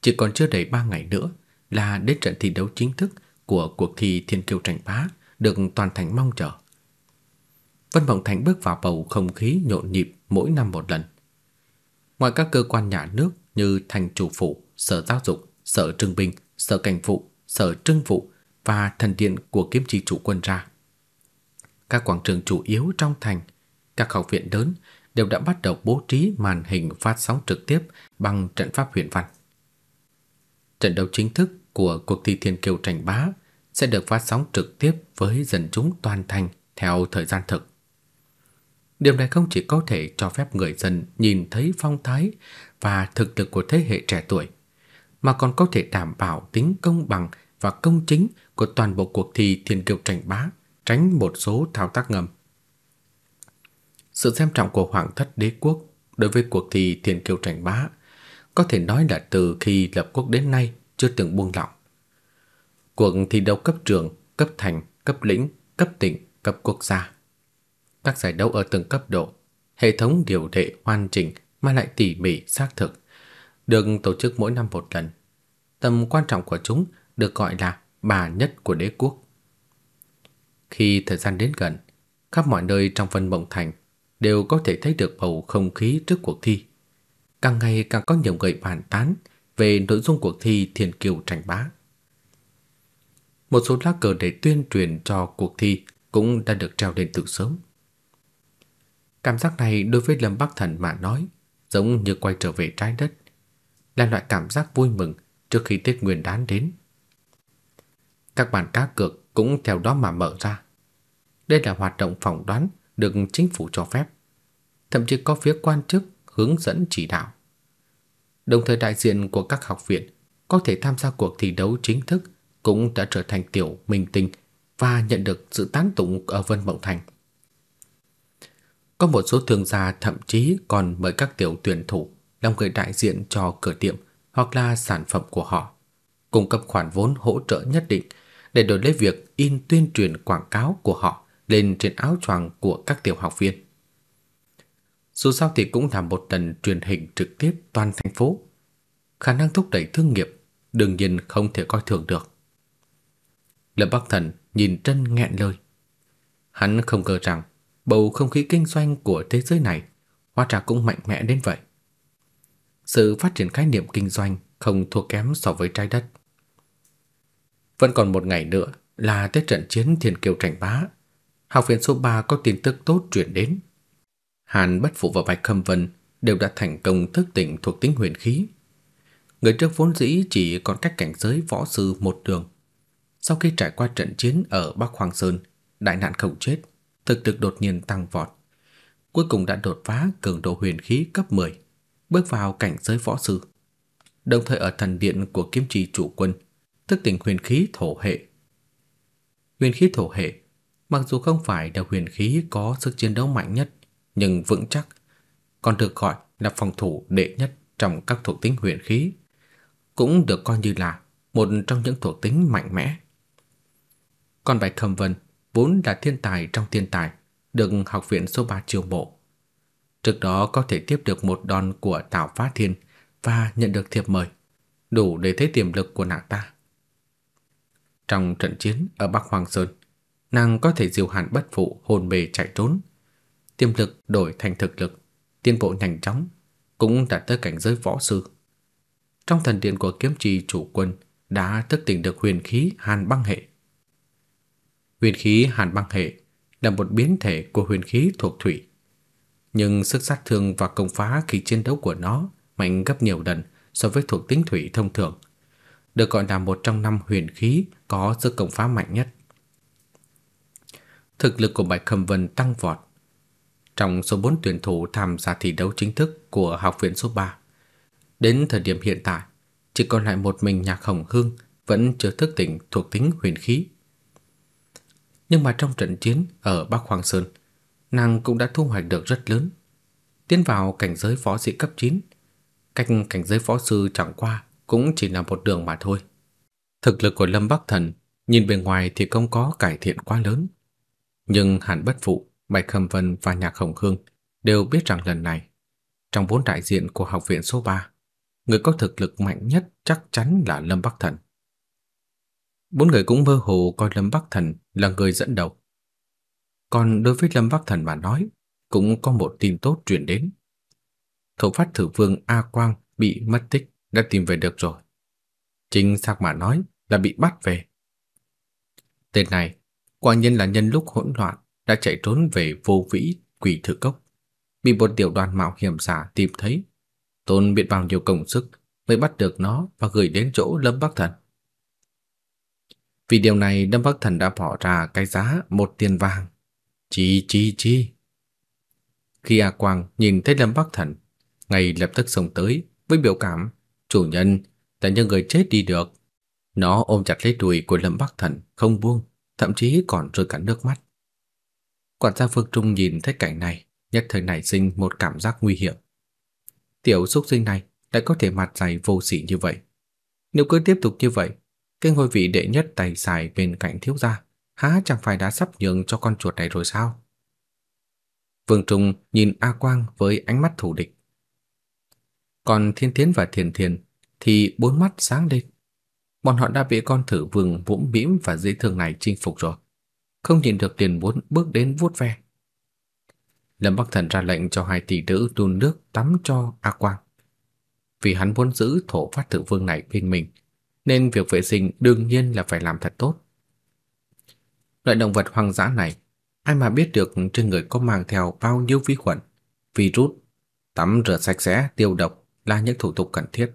Chỉ còn chưa đầy 3 ngày nữa là đến trận thi đấu chính thức của cuộc thi Thiên Kiêu tranh bá được toàn thành mong chờ. Vân Mộng Thành bước vào bầu không khí nhộn nhịp mỗi năm một lần. Ngoài các cơ quan nhà nước như thành chủ phủ, sở giáo dục, sở trưng binh, sở cảnh vụ, sở trưng vụ và thần điện của kiếm trì chủ quân ra. Các quảng trường chủ yếu trong thành, các học viện lớn đều đã bắt đầu bố trí màn hình phát sóng trực tiếp bằng trận pháp huyền văn. Trận đấu chính thức của cuộc thi thiên kiêu tranh bá sẽ được phát sóng trực tiếp với dân chúng toàn thành theo thời gian thực. Điều này không chỉ có thể cho phép người dân nhìn thấy phong thái và thực lực của thế hệ trẻ tuổi, mà còn có thể đảm bảo tính công bằng và công chính của toàn bộ cuộc thi thiên kiều tranh bá, tránh một số thao tác ngầm. Sự xem trọng của Hoàng thất đế quốc đối với cuộc thi thiên kiều tranh bá có thể nói là từ khi lập quốc đến nay chưa từng buông lỏng. Cuộc thi đấu cấp trường, cấp thành, cấp lĩnh, cấp tỉnh, cấp quốc gia. Các giải đấu ở từng cấp độ, hệ thống điều lệ hoàn chỉnh mà lại tỉ mỉ xác thực, được tổ chức mỗi năm một lần. Tầm quan trọng của chúng được gọi là bà nhất của đế quốc. Khi thời gian đến gần, khắp mọi nơi trong Vân Mộng Thành đều có thể thấy được bầu không khí trước cuộc thi. Càng ngày càng có nhiều người bàn tán về nội dung cuộc thi Thiên Kiều tranh bá. Một số lá cờ để tuyên truyền cho cuộc thi cũng đã được treo lên từ sớm. Cảm giác này đối với Lâm Bắc Thần mà nói, giống như quay trở về trái đất, là loại cảm giác vui mừng trước khi Tết Nguyên đán đến. Các bàn cá cược cũng theo đó mà mở ra. Đây là hoạt động phỏng đoán được chính phủ cho phép, thậm chí có phía quan chức hướng dẫn chỉ đạo. Đồng thời đại diện của các học viện có thể tham gia cuộc thi đấu chính thức cũng đã trở thành tiểu minh tinh và nhận được sự tán tụng ở Vân Mộng Thành. Có một số thương gia thậm chí còn mời các tiểu tuyển thủ làm người đại diện cho cửa tiệm hoặc là sản phẩm của họ, cung cấp khoản vốn hỗ trợ nhất định để đổi lấy việc in tuyên truyền quảng cáo của họ lên trên áo choàng của các tiểu học viên. Dù sao thì cũng là một lần truyền hình trực tiếp toàn thành phố. Khả năng thúc đẩy thương nghiệp đương nhiên không thể coi thường được. Lâm Bắc Thần nhìn Trân nghẹn lời. Hắn không ngờ rằng bầu không khí kinh doanh của thế giới này hóa ra cũng mạnh mẽ đến vậy. Sự phát triển khái niệm kinh doanh không thua kém so với trái đất. Vẫn còn một ngày nữa là tới trận chiến Thiên Kiều tranh bá. Học viện số 3 có tin tức tốt truyền đến. Hàn Bất Phụ và Bạch Khâm Vân đều đã thành công thức tỉnh thuộc tính huyền khí. Người trước vốn dĩ chỉ còn cách cảnh giới võ sư một đường. Sau khi trải qua trận chiến ở Bắc Hoàng Sơn, đại nạn không chết, thực lực đột nhiên tăng vọt. Cuối cùng đã đột phá cường độ huyền khí cấp 10, bước vào cảnh giới võ sư. Đồng thời ở thần điện của kiếm trì chủ quân, thức tỉnh huyền khí thổ hệ. Huyền khí thổ hệ, mặc dù không phải là huyền khí có sức chiến đấu mạnh nhất, nhưng vững chắc, còn được gọi là phòng thủ đệ nhất trong các thuộc tính huyền khí, cũng được coi như là một trong những thuộc tính mạnh mẽ. Còn bài Khâm Vân vốn là thiên tài trong thiên tài, được học viện số 3 chiêu mộ. Trước đó có thể tiếp được một đòn của Tào phá Thiên và nhận được thiệp mời, đủ để thấy tiềm lực của nàng ta. Trong trận chiến ở Bắc Hoàng Sơn, nàng có thể diều hàn bất phụ hồn mê chạy trốn, tiềm lực đổi thành thực lực, tiến bộ nhanh chóng, cũng đã tới cảnh giới võ sư. Trong thần điện của kiếm trì chủ quân đã thức tỉnh được huyền khí hàn băng hệ. Huyền khí hàn băng hệ là một biến thể của huyền khí thuộc thủy, nhưng sức sát thương và công phá khi chiến đấu của nó mạnh gấp nhiều lần so với thuộc tính thủy thông thường, được gọi là một trong năm huyền khí có sức công phá mạnh nhất. Thực lực của Bạch Khâm Vân tăng vọt. Trong số 4 tuyển thủ tham gia thi đấu chính thức của học viện số 3, đến thời điểm hiện tại, chỉ còn lại một mình Nhạc Hồng Hương vẫn chưa thức tỉnh thuộc tính huyền khí. Nhưng mà trong trận chiến ở Bắc Hoàng Sơn, nàng cũng đã thu hoạch được rất lớn. Tiến vào cảnh giới phó sĩ cấp 9, cách cảnh giới phó sư chẳng qua cũng chỉ là một đường mà thôi. Thực lực của Lâm Bắc Thần nhìn bề ngoài thì không có cải thiện quá lớn, nhưng Hàn Bất Phụ, Bạch Khâm Vân và Nhạc Hồng Hương đều biết rằng lần này, trong vốn đại diện của học viện số 3, người có thực lực mạnh nhất chắc chắn là Lâm Bắc Thần. Bốn người cũng mơ hồ coi Lâm Bắc Thần là người dẫn đầu. Còn đối với Lâm Bắc Thần mà nói, cũng có một tin tốt truyền đến. Thổ phát thử vương A Quang bị mất tích đã tìm về được rồi. Chính xác mà nói là bị bắt về. Tên này quả nhiên là nhân lúc hỗn loạn đã chạy trốn về vô vĩ quỷ thử cốc, bị một tiểu đoàn mạo hiểm giả tìm thấy. Tôn biết bao nhiêu công sức mới bắt được nó và gửi đến chỗ Lâm Bắc Thần. Vì điều này Lâm Bắc Thần đã bỏ ra cái giá một tiền vàng. Chi chi chi. Khi A Quang nhìn thấy Lâm Bắc Thần, ngay lập tức xông tới với biểu cảm chủ nhân là những người chết đi được. Nó ôm chặt lấy đùi của Lâm Bắc Thần không buông, thậm chí còn rơi cả nước mắt. Quản gia Phương Trung nhìn thấy cảnh này, nhất thời nảy sinh một cảm giác nguy hiểm. Tiểu xúc sinh này lại có thể mặt dày vô sỉ như vậy. Nếu cứ tiếp tục như vậy, cái ngôi vị đệ nhất tài xài bên cạnh thiếu gia, há chẳng phải đã sắp nhường cho con chuột này rồi sao? Vương Trung nhìn A Quang với ánh mắt thù địch. Còn Thiên Thiến và Thiền Thiền thì bốn mắt sáng lên. Bọn họ đã bị con thử vương vũm bĩm và dễ thương này chinh phục rồi. Không nhìn được tiền muốn bước đến vuốt ve. Lâm Bắc Thần ra lệnh cho hai tỷ nữ đun nước tắm cho A Quang. Vì hắn muốn giữ thổ phát thử vương này bên mình, nên việc vệ sinh đương nhiên là phải làm thật tốt. Loại động vật hoang dã này, ai mà biết được trên người có mang theo bao nhiêu vi khuẩn, virus, tắm rửa sạch sẽ, tiêu độc là những thủ tục cần thiết.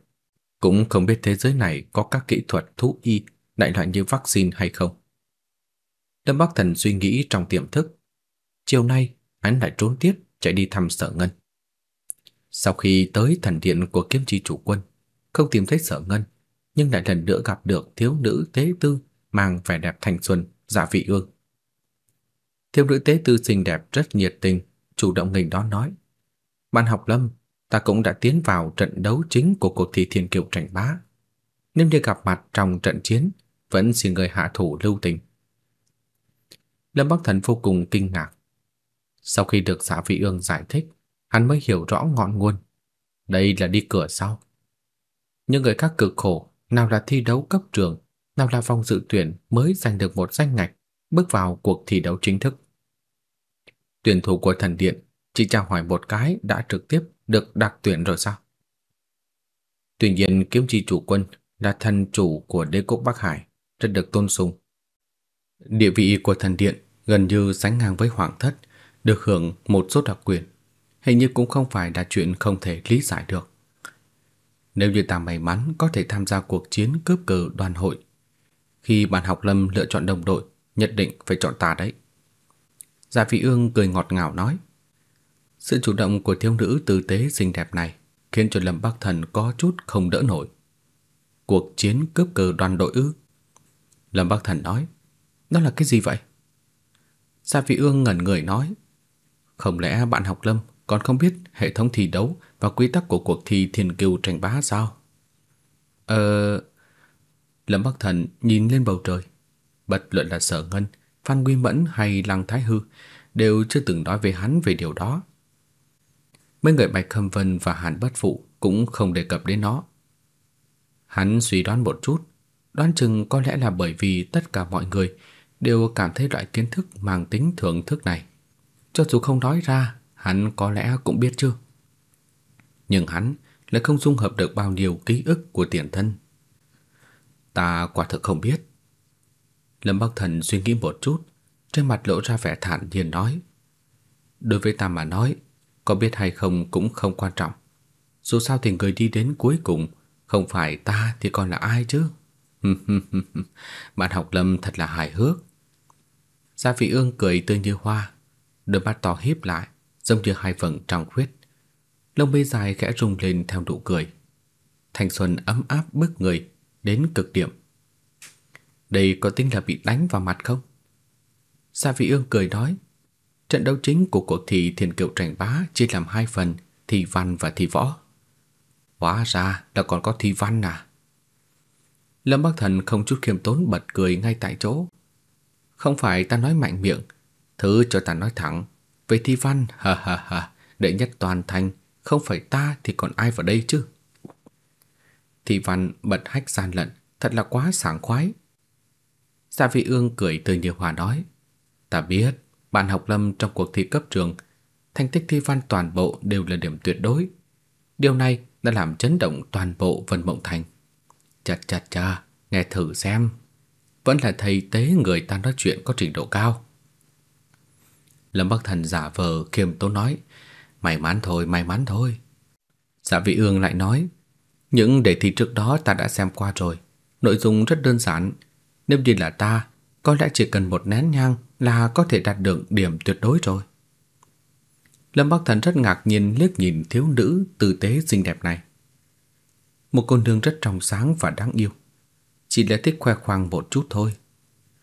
Cũng không biết thế giới này có các kỹ thuật thú y đại loại như vaccine hay không. Lâm Bắc Thần suy nghĩ trong tiềm thức. Chiều nay, hắn lại trốn tiếp chạy đi thăm Sở Ngân. Sau khi tới thần điện của kiếm chi chủ quân, không tìm thấy Sở Ngân, nhưng lại lần nữa gặp được thiếu nữ tế tư mang vẻ đẹp thanh xuân, dạ vị ương. Thiếu nữ tế tư xinh đẹp rất nhiệt tình, chủ động nghênh đón nói: "Bạn học Lâm, ta cũng đã tiến vào trận đấu chính của cuộc thi thiên kiều tranh bá. Nếu như gặp mặt trong trận chiến, vẫn xin người hạ thủ lưu tình." Lâm Bắc Thần vô cùng kinh ngạc. Sau khi được giả Vị Ương giải thích, hắn mới hiểu rõ ngọn nguồn. Đây là đi cửa sau. Những người khác cực khổ, nào là thi đấu cấp trường, nào là vòng dự tuyển mới giành được một danh ngạch, bước vào cuộc thi đấu chính thức. Tuyển thủ của thần điện chỉ chào hỏi một cái đã trực tiếp được đặc tuyển rồi sao? Tuy nhiên kiếm chi chủ quân là thần chủ của đế quốc Bắc Hải, rất được tôn sùng. Địa vị của thần điện gần như sánh ngang với hoàng thất, được hưởng một số đặc quyền, hình như cũng không phải là chuyện không thể lý giải được. Nếu như ta may mắn có thể tham gia cuộc chiến cướp cờ đoàn hội, khi bạn học Lâm lựa chọn đồng đội, nhất định phải chọn ta đấy. Gia Phi Ương cười ngọt ngào nói. Sự chủ động của thiếu nữ tư tế xinh đẹp này khiến cho Lâm Bắc Thần có chút không đỡ nổi. Cuộc chiến cướp cờ đoàn đội ư? Lâm Bắc Thần nói, đó là cái gì vậy? Gia Phi Ương ngẩn người nói, không lẽ bạn học Lâm còn không biết hệ thống thi đấu và quy tắc của cuộc thi thiên kiêu tranh bá sao? Ờ... Lâm Bắc Thần nhìn lên bầu trời. bật luận là Sở Ngân, Phan Quy Mẫn hay Lăng Thái Hư đều chưa từng nói với hắn về điều đó. Mấy người Bạch Khâm Vân và Hàn Bất Phụ cũng không đề cập đến nó. Hắn suy đoán một chút, đoán chừng có lẽ là bởi vì tất cả mọi người đều cảm thấy loại kiến thức mang tính thưởng thức này. Cho dù không nói ra, hắn có lẽ cũng biết chưa. Nhưng hắn lại không dung hợp được bao nhiêu ký ức của tiền thân. Ta quả thực không biết. Lâm Bắc Thần suy nghĩ một chút, trên mặt lộ ra vẻ thản nhiên nói: "Đối với ta mà nói, có biết hay không cũng không quan trọng. Dù sao thì người đi đến cuối cùng không phải ta thì còn là ai chứ?" (laughs) Bạn học Lâm thật là hài hước. Gia Vị Ương cười tươi như hoa, đôi mắt to híp lại, giống như hai vầng trăng khuyết. Lông mi dài khẽ rung lên theo nụ cười. Thanh xuân ấm áp bức người đến cực điểm. Đây có tính là bị đánh vào mặt không? Sa Vị Ương cười nói, Trận đấu chính của cuộc thi thiên kiệu tranh bá chia làm hai phần, thi văn và thi võ. Hóa ra là còn có thi văn à? Lâm Bắc Thần không chút khiêm tốn bật cười ngay tại chỗ. Không phải ta nói mạnh miệng, thứ cho ta nói thẳng, về thi văn, ha ha ha, đệ nhất toàn thành, không phải ta thì còn ai vào đây chứ? Thi văn bật hách gian lận, thật là quá sảng khoái. Gia Vị Ương cười tươi như hòa nói, ta biết, bạn học lâm trong cuộc thi cấp trường, thành tích thi văn toàn bộ đều là điểm tuyệt đối. Điều này đã làm chấn động toàn bộ Vân Mộng Thành. Chà chà chà, nghe thử xem. Vẫn là thầy tế người ta nói chuyện có trình độ cao. Lâm Bắc Thần giả vờ khiêm tốn nói, may mắn thôi, may mắn thôi. Dạ vị ương lại nói, những đề thi trước đó ta đã xem qua rồi, nội dung rất đơn giản. Nếu như là ta, có lẽ chỉ cần một nén nhang là có thể đạt được điểm tuyệt đối rồi. Lâm Bắc Thần rất ngạc nhiên liếc nhìn thiếu nữ tử tế xinh đẹp này. Một cô nương rất trong sáng và đáng yêu. Chỉ là thích khoe khoang một chút thôi.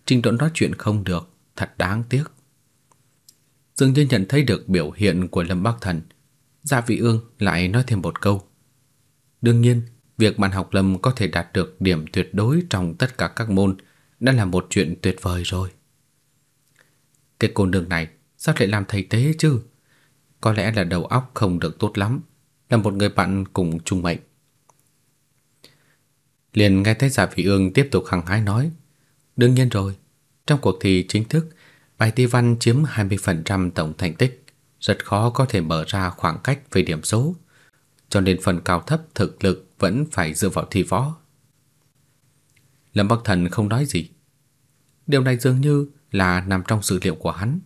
Trình độ nói chuyện không được, thật đáng tiếc. Dường như nhận thấy được biểu hiện của Lâm Bắc Thần, Gia Vị Ương lại nói thêm một câu. Đương nhiên, việc bạn học Lâm có thể đạt được điểm tuyệt đối trong tất cả các môn đã là một chuyện tuyệt vời rồi. Cái cô nương này sao lại làm thầy tế chứ? Có lẽ là đầu óc không được tốt lắm, là một người bạn cùng chung mệnh. Liền nghe thấy Giả Vị Ương tiếp tục hăng hái nói, đương nhiên rồi, trong cuộc thi chính thức, bài thi văn chiếm 20% tổng thành tích, rất khó có thể mở ra khoảng cách về điểm số, cho nên phần cao thấp thực lực vẫn phải dựa vào thi võ. Lâm Bắc Thần không nói gì. Điều này dường như là nằm trong dữ liệu của hắn.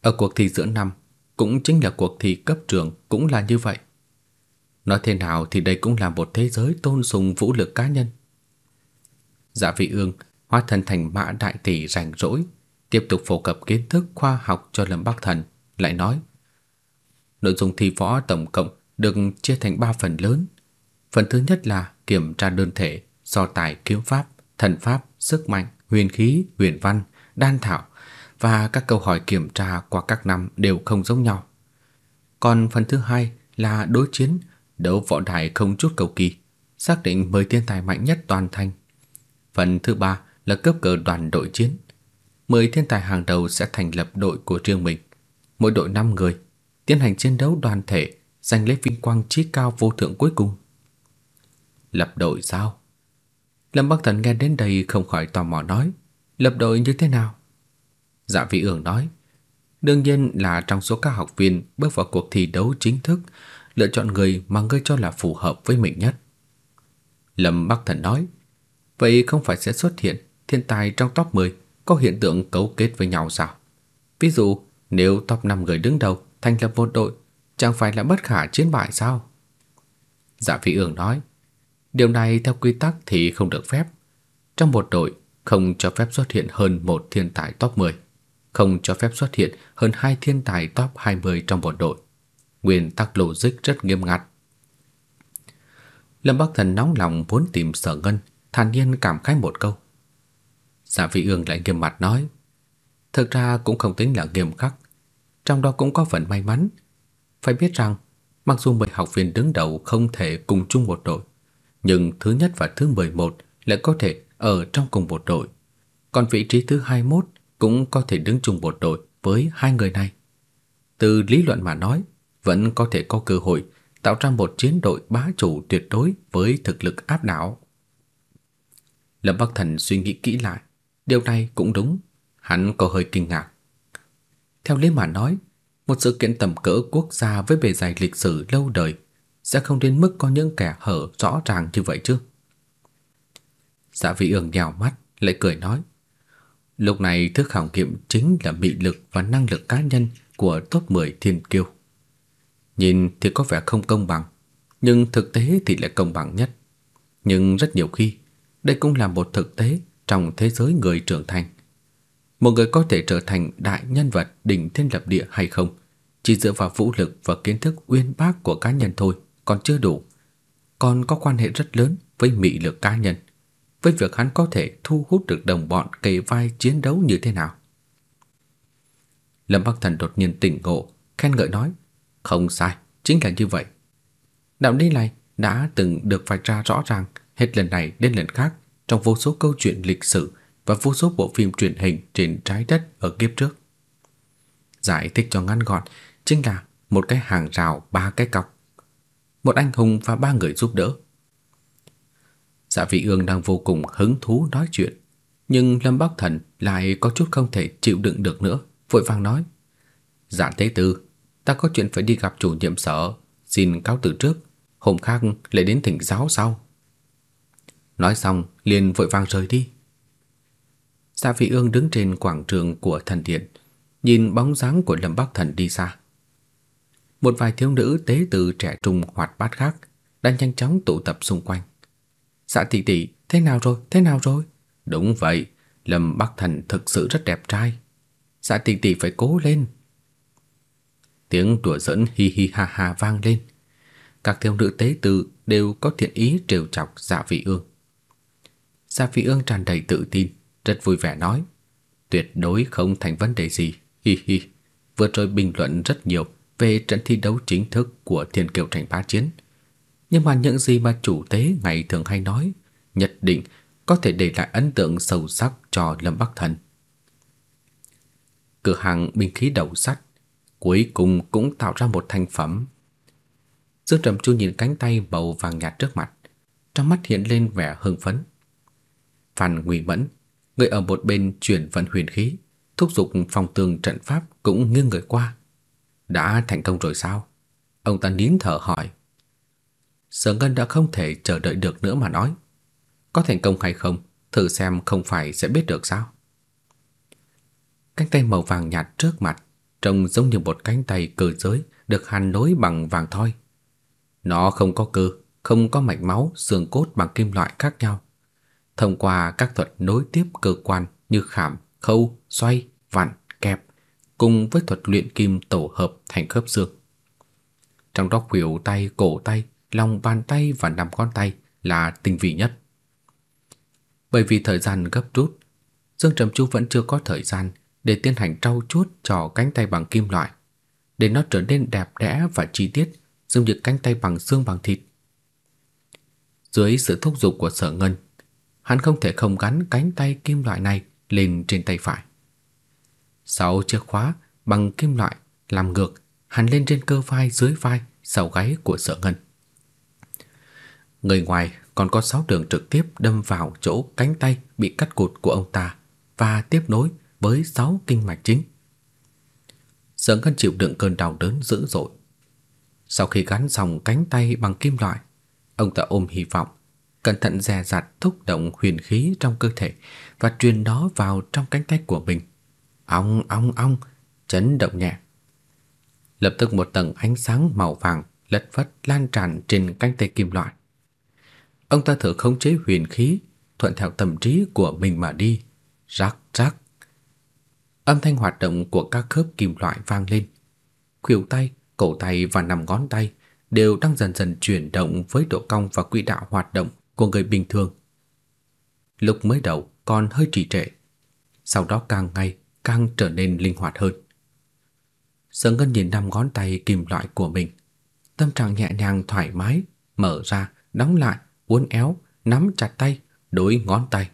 Ở cuộc thi giữa năm, cũng chính là cuộc thi cấp trường cũng là như vậy. Nói thế nào thì đây cũng là một thế giới tôn sùng vũ lực cá nhân. Dạ vị ương hóa thân thành mã đại tỷ rảnh rỗi, tiếp tục phổ cập kiến thức khoa học cho Lâm Bắc Thần, lại nói: Nội dung thi võ tổng cộng được chia thành 3 phần lớn. Phần thứ nhất là kiểm tra đơn thể, so tài kiếm pháp, thần pháp, sức mạnh, huyền khí, huyền văn, đan thảo và các câu hỏi kiểm tra qua các năm đều không giống nhau. Còn phần thứ hai là đối chiến, đấu võ đài không chút cầu kỳ, xác định 10 thiên tài mạnh nhất toàn thành. Phần thứ ba là cấp cờ đoàn đội chiến. 10 thiên tài hàng đầu sẽ thành lập đội của riêng mình, mỗi đội 5 người, tiến hành chiến đấu đoàn thể, giành lấy vinh quang chí cao vô thượng cuối cùng. Lập đội sao? Lâm Bắc Thần nghe đến đây không khỏi tò mò nói, lập đội như thế nào? Dạ vị ưởng nói, đương nhiên là trong số các học viên bước vào cuộc thi đấu chính thức, lựa chọn người mà ngươi cho là phù hợp với mình nhất. Lâm Bắc Thần nói, vậy không phải sẽ xuất hiện thiên tài trong top 10 có hiện tượng cấu kết với nhau sao? Ví dụ, nếu top 5 người đứng đầu thành lập một đội, chẳng phải là bất khả chiến bại sao? Dạ Phi ương nói, điều này theo quy tắc thì không được phép. Trong một đội không cho phép xuất hiện hơn một thiên tài top 10 không cho phép xuất hiện hơn hai thiên tài top 20 trong một đội. Nguyên tắc logic rất nghiêm ngặt. Lâm Bắc Thần nóng lòng muốn tìm Sở Ngân, thản nhiên cảm khái một câu. Dạ Giả Vị Ương lại nghiêm mặt nói, thực ra cũng không tính là nghiêm khắc, trong đó cũng có phần may mắn. Phải biết rằng, mặc dù 10 học viên đứng đầu không thể cùng chung một đội, nhưng thứ nhất và thứ 11 lại có thể ở trong cùng một đội. Còn vị trí thứ 21 cũng có thể đứng chung một đội với hai người này. Từ lý luận mà nói, vẫn có thể có cơ hội tạo ra một chiến đội bá chủ tuyệt đối với thực lực áp đảo. Lâm Bắc Thần suy nghĩ kỹ lại, điều này cũng đúng, hắn có hơi kinh ngạc. Theo lý mà nói, một sự kiện tầm cỡ quốc gia với bề dày lịch sử lâu đời sẽ không đến mức có những kẻ hở rõ ràng như vậy chứ. Dạ vị ương nhào mắt, lại cười nói. Lúc này thước khảo nghiệm chính là mị lực và năng lực cá nhân của top 10 thiên kiêu. Nhìn thì có vẻ không công bằng, nhưng thực tế thì lại công bằng nhất. Nhưng rất nhiều khi, đây cũng là một thực tế trong thế giới người trưởng thành. Một người có thể trở thành đại nhân vật đỉnh thiên lập địa hay không, chỉ dựa vào vũ lực và kiến thức uyên bác của cá nhân thôi còn chưa đủ, còn có quan hệ rất lớn với mị lực cá nhân với việc hắn có thể thu hút được đồng bọn kề vai chiến đấu như thế nào. Lâm Bắc Thần đột nhiên tỉnh ngộ, khen ngợi nói, không sai, chính là như vậy. Đạo lý này đã từng được vạch ra rõ ràng hết lần này đến lần khác trong vô số câu chuyện lịch sử và vô số bộ phim truyền hình trên trái đất ở kiếp trước. Giải thích cho ngắn gọn chính là một cái hàng rào ba cái cọc. Một anh hùng và ba người giúp đỡ. Dạ vị ương đang vô cùng hứng thú nói chuyện, nhưng Lâm Bắc Thần lại có chút không thể chịu đựng được nữa, vội vàng nói: "Dạ Tế Tư, ta có chuyện phải đi gặp chủ nhiệm sở, xin cáo từ trước, hôm khác lại đến thỉnh giáo sau." Nói xong, liền vội vàng rời đi. Dạ Vị Ương đứng trên quảng trường của thần điện, nhìn bóng dáng của Lâm Bắc Thần đi xa. Một vài thiếu nữ tế tử trẻ trung hoạt bát khác đang nhanh chóng tụ tập xung quanh. Dạ tỷ tỷ, thế nào rồi, thế nào rồi? Đúng vậy, Lâm Bắc Thần thực sự rất đẹp trai. Dạ tỷ tỷ phải cố lên. Tiếng đùa giỡn hi hi ha ha vang lên. Các thiếu nữ tế tử đều có thiện ý trêu chọc Dạ Vị Ương gia phi Ương tràn đầy tự tin, rất vui vẻ nói: "Tuyệt đối không thành vấn đề gì." Hi hi. Vừa rồi bình luận rất nhiều về trận thi đấu chính thức của Thiên Kiều tranh bá chiến. Nhưng mà những gì mà chủ tế ngày thường hay nói, nhất định có thể để lại ấn tượng sâu sắc cho Lâm Bắc Thần. Cửa hàng binh khí đầu sắt cuối cùng cũng tạo ra một thành phẩm. Dương Trầm Chu nhìn cánh tay bầu vàng nhạt trước mặt, trong mắt hiện lên vẻ hưng phấn. Phan Ngụy Mẫn, người ở một bên chuyển vận huyền khí, thúc giục phòng tường trận pháp cũng nghiêng người qua. Đã thành công rồi sao? Ông ta nín thở hỏi. Sở Ngân đã không thể chờ đợi được nữa mà nói. Có thành công hay không, thử xem không phải sẽ biết được sao? Cánh tay màu vàng nhạt trước mặt trông giống như một cánh tay cơ giới được hàn nối bằng vàng thoi. Nó không có cơ, không có mạch máu, xương cốt bằng kim loại khác nhau. Thông qua các thuật nối tiếp cơ quan như khảm, khâu, xoay, vặn, kẹp cùng với thuật luyện kim tổ hợp thành khớp xương. Trong đó khuỷu tay, cổ tay, lòng bàn tay và nắm ngón tay là tinh vi nhất. Bởi vì thời gian gấp rút, Dương Trầm Chu vẫn chưa có thời gian để tiến hành trau chuốt cho cánh tay bằng kim loại, để nó trở nên đẹp đẽ và chi tiết giống như cánh tay bằng xương bằng thịt. Dưới sự thúc giục của Sở Ngân, hắn không thể không gắn cánh tay kim loại này lên trên tay phải. Sáu chiếc khóa bằng kim loại làm ngược hắn lên trên cơ vai dưới vai, sau gáy của Sở Ngân. Người ngoài còn có sáu đường trực tiếp đâm vào chỗ cánh tay bị cắt cụt của ông ta và tiếp nối với sáu kinh mạch chính. Sở Ngân chịu đựng cơn đau đớn dữ dội. Sau khi gắn xong cánh tay bằng kim loại, ông ta ôm hy vọng, cẩn thận dè dặt thúc động huyền khí trong cơ thể và truyền nó vào trong cánh tay của mình. Ong ong ong, chấn động nhẹ. Lập tức một tầng ánh sáng màu vàng lật phất lan tràn trên cánh tay kim loại. Ông ta thử khống chế huyền khí, thuận theo tâm trí của mình mà đi. Rắc rắc. Âm thanh hoạt động của các khớp kim loại vang lên. Khuỷu tay, cổ tay và nằm ngón tay đều đang dần dần chuyển động với độ cong và quỹ đạo hoạt động của người bình thường. Lúc mới đầu còn hơi trì trệ, sau đó càng ngày càng trở nên linh hoạt hơn. Sở Ngân nhìn năm ngón tay kim loại của mình, tâm trạng nhẹ nhàng thoải mái, mở ra, đóng lại, uốn éo, nắm chặt tay, đối ngón tay.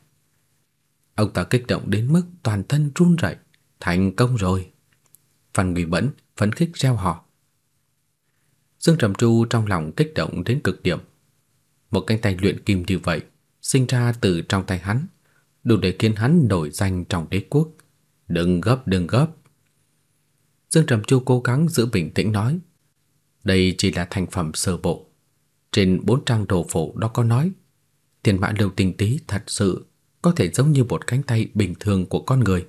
Ông ta kích động đến mức toàn thân run rẩy, thành công rồi. Phan Ngụy Bẫn phấn khích reo hò. Dương Trầm Tru trong lòng kích động đến cực điểm. Một cánh tay luyện kim như vậy, sinh ra từ trong tay hắn, đủ để khiến hắn nổi danh trong đế quốc. Đừng gấp, đừng gấp. Dương Trầm Chu cố gắng giữ bình tĩnh nói, đây chỉ là thành phẩm sơ bộ. Trên bốn trang đồ phổ đó có nói, tiền mã lưu tinh tí thật sự có thể giống như một cánh tay bình thường của con người.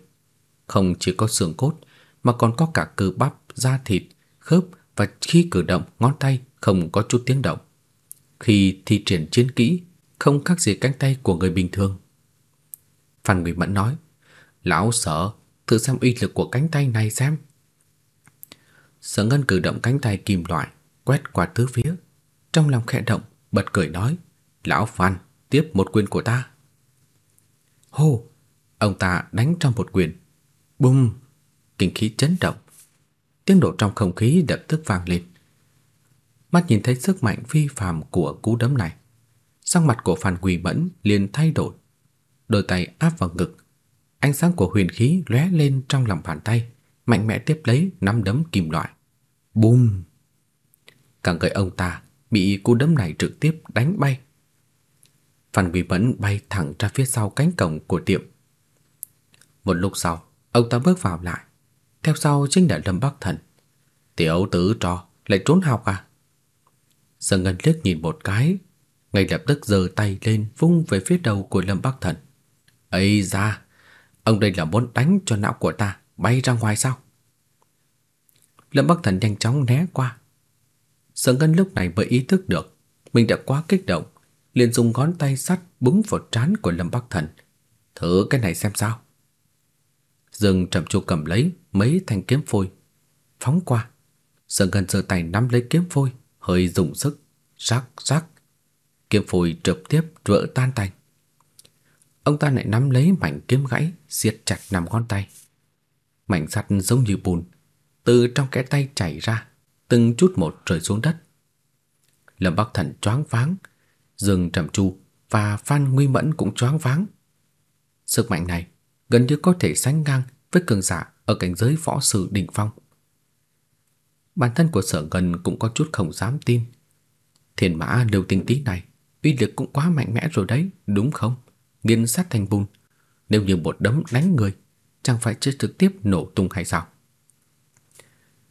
Không chỉ có xương cốt mà còn có cả cơ bắp, da thịt, khớp và khi cử động ngón tay không có chút tiếng động. Khi thi triển chiến kỹ, không khác gì cánh tay của người bình thường. Phan Ngụy Mẫn nói, lão sợ thử xem uy lực của cánh tay này xem. Sở Ngân cử động cánh tay kim loại, quét qua tứ phía, trong lòng khẽ động, bật cười nói, "Lão Phan, tiếp một quyền của ta." Hô, ông ta đánh trong một quyền. Bùm, kinh khí chấn động. Tiếng nổ trong không khí lập tức vang lên. Mắt nhìn thấy sức mạnh phi phàm của cú đấm này, sắc mặt của Phan Quỳ Mẫn liền thay đổi. Đôi tay áp vào ngực, ánh sáng của huyền khí lóe lên trong lòng bàn tay, mạnh mẽ tiếp lấy nắm đấm kim loại. Bùm! Cả người ông ta bị cú đấm này trực tiếp đánh bay. Phan Quỳ Mẫn bay thẳng ra phía sau cánh cổng của tiệm. Một lúc sau, ông ta bước vào lại. Theo sau chính là Lâm Bắc Thần. Tiểu tử trò lại trốn học à? Sở Ngân liếc nhìn một cái, ngay lập tức giơ tay lên vung về phía đầu của Lâm Bắc Thần. "Ấy da, ông đây là muốn đánh cho não của ta bay ra ngoài sao?" Lâm Bắc Thần nhanh chóng né qua. Sở Ngân lúc này mới ý thức được mình đã quá kích động, liền dùng ngón tay sắt búng vào trán của Lâm Bắc Thần. "Thử cái này xem sao." Dương Trầm Chu cầm lấy mấy thanh kiếm phôi, phóng qua. Sở Ngân giơ tay nắm lấy kiếm phôi, hơi dùng sức, rắc rắc. Kiếm phôi trực tiếp vỡ tan tành. Ông ta lại nắm lấy mảnh kiếm gãy, siết chặt nằm ngón tay. Mảnh sắt giống như bùn, từ trong cái tay chảy ra, từng chút một rơi xuống đất. Lâm Bắc Thần choáng váng, Dương Trầm Chu và Phan Nguy Mẫn cũng choáng váng. Sức mạnh này gần như có thể sánh ngang với cường giả ở cảnh giới võ sư đỉnh phong. Bản thân của Sở Ngân cũng có chút không dám tin. Thiên mã lưu tinh tí này, uy lực cũng quá mạnh mẽ rồi đấy, đúng không? nghiên sát thành bùn, nếu như một đấm đánh người, chẳng phải chết trực tiếp nổ tung hay sao?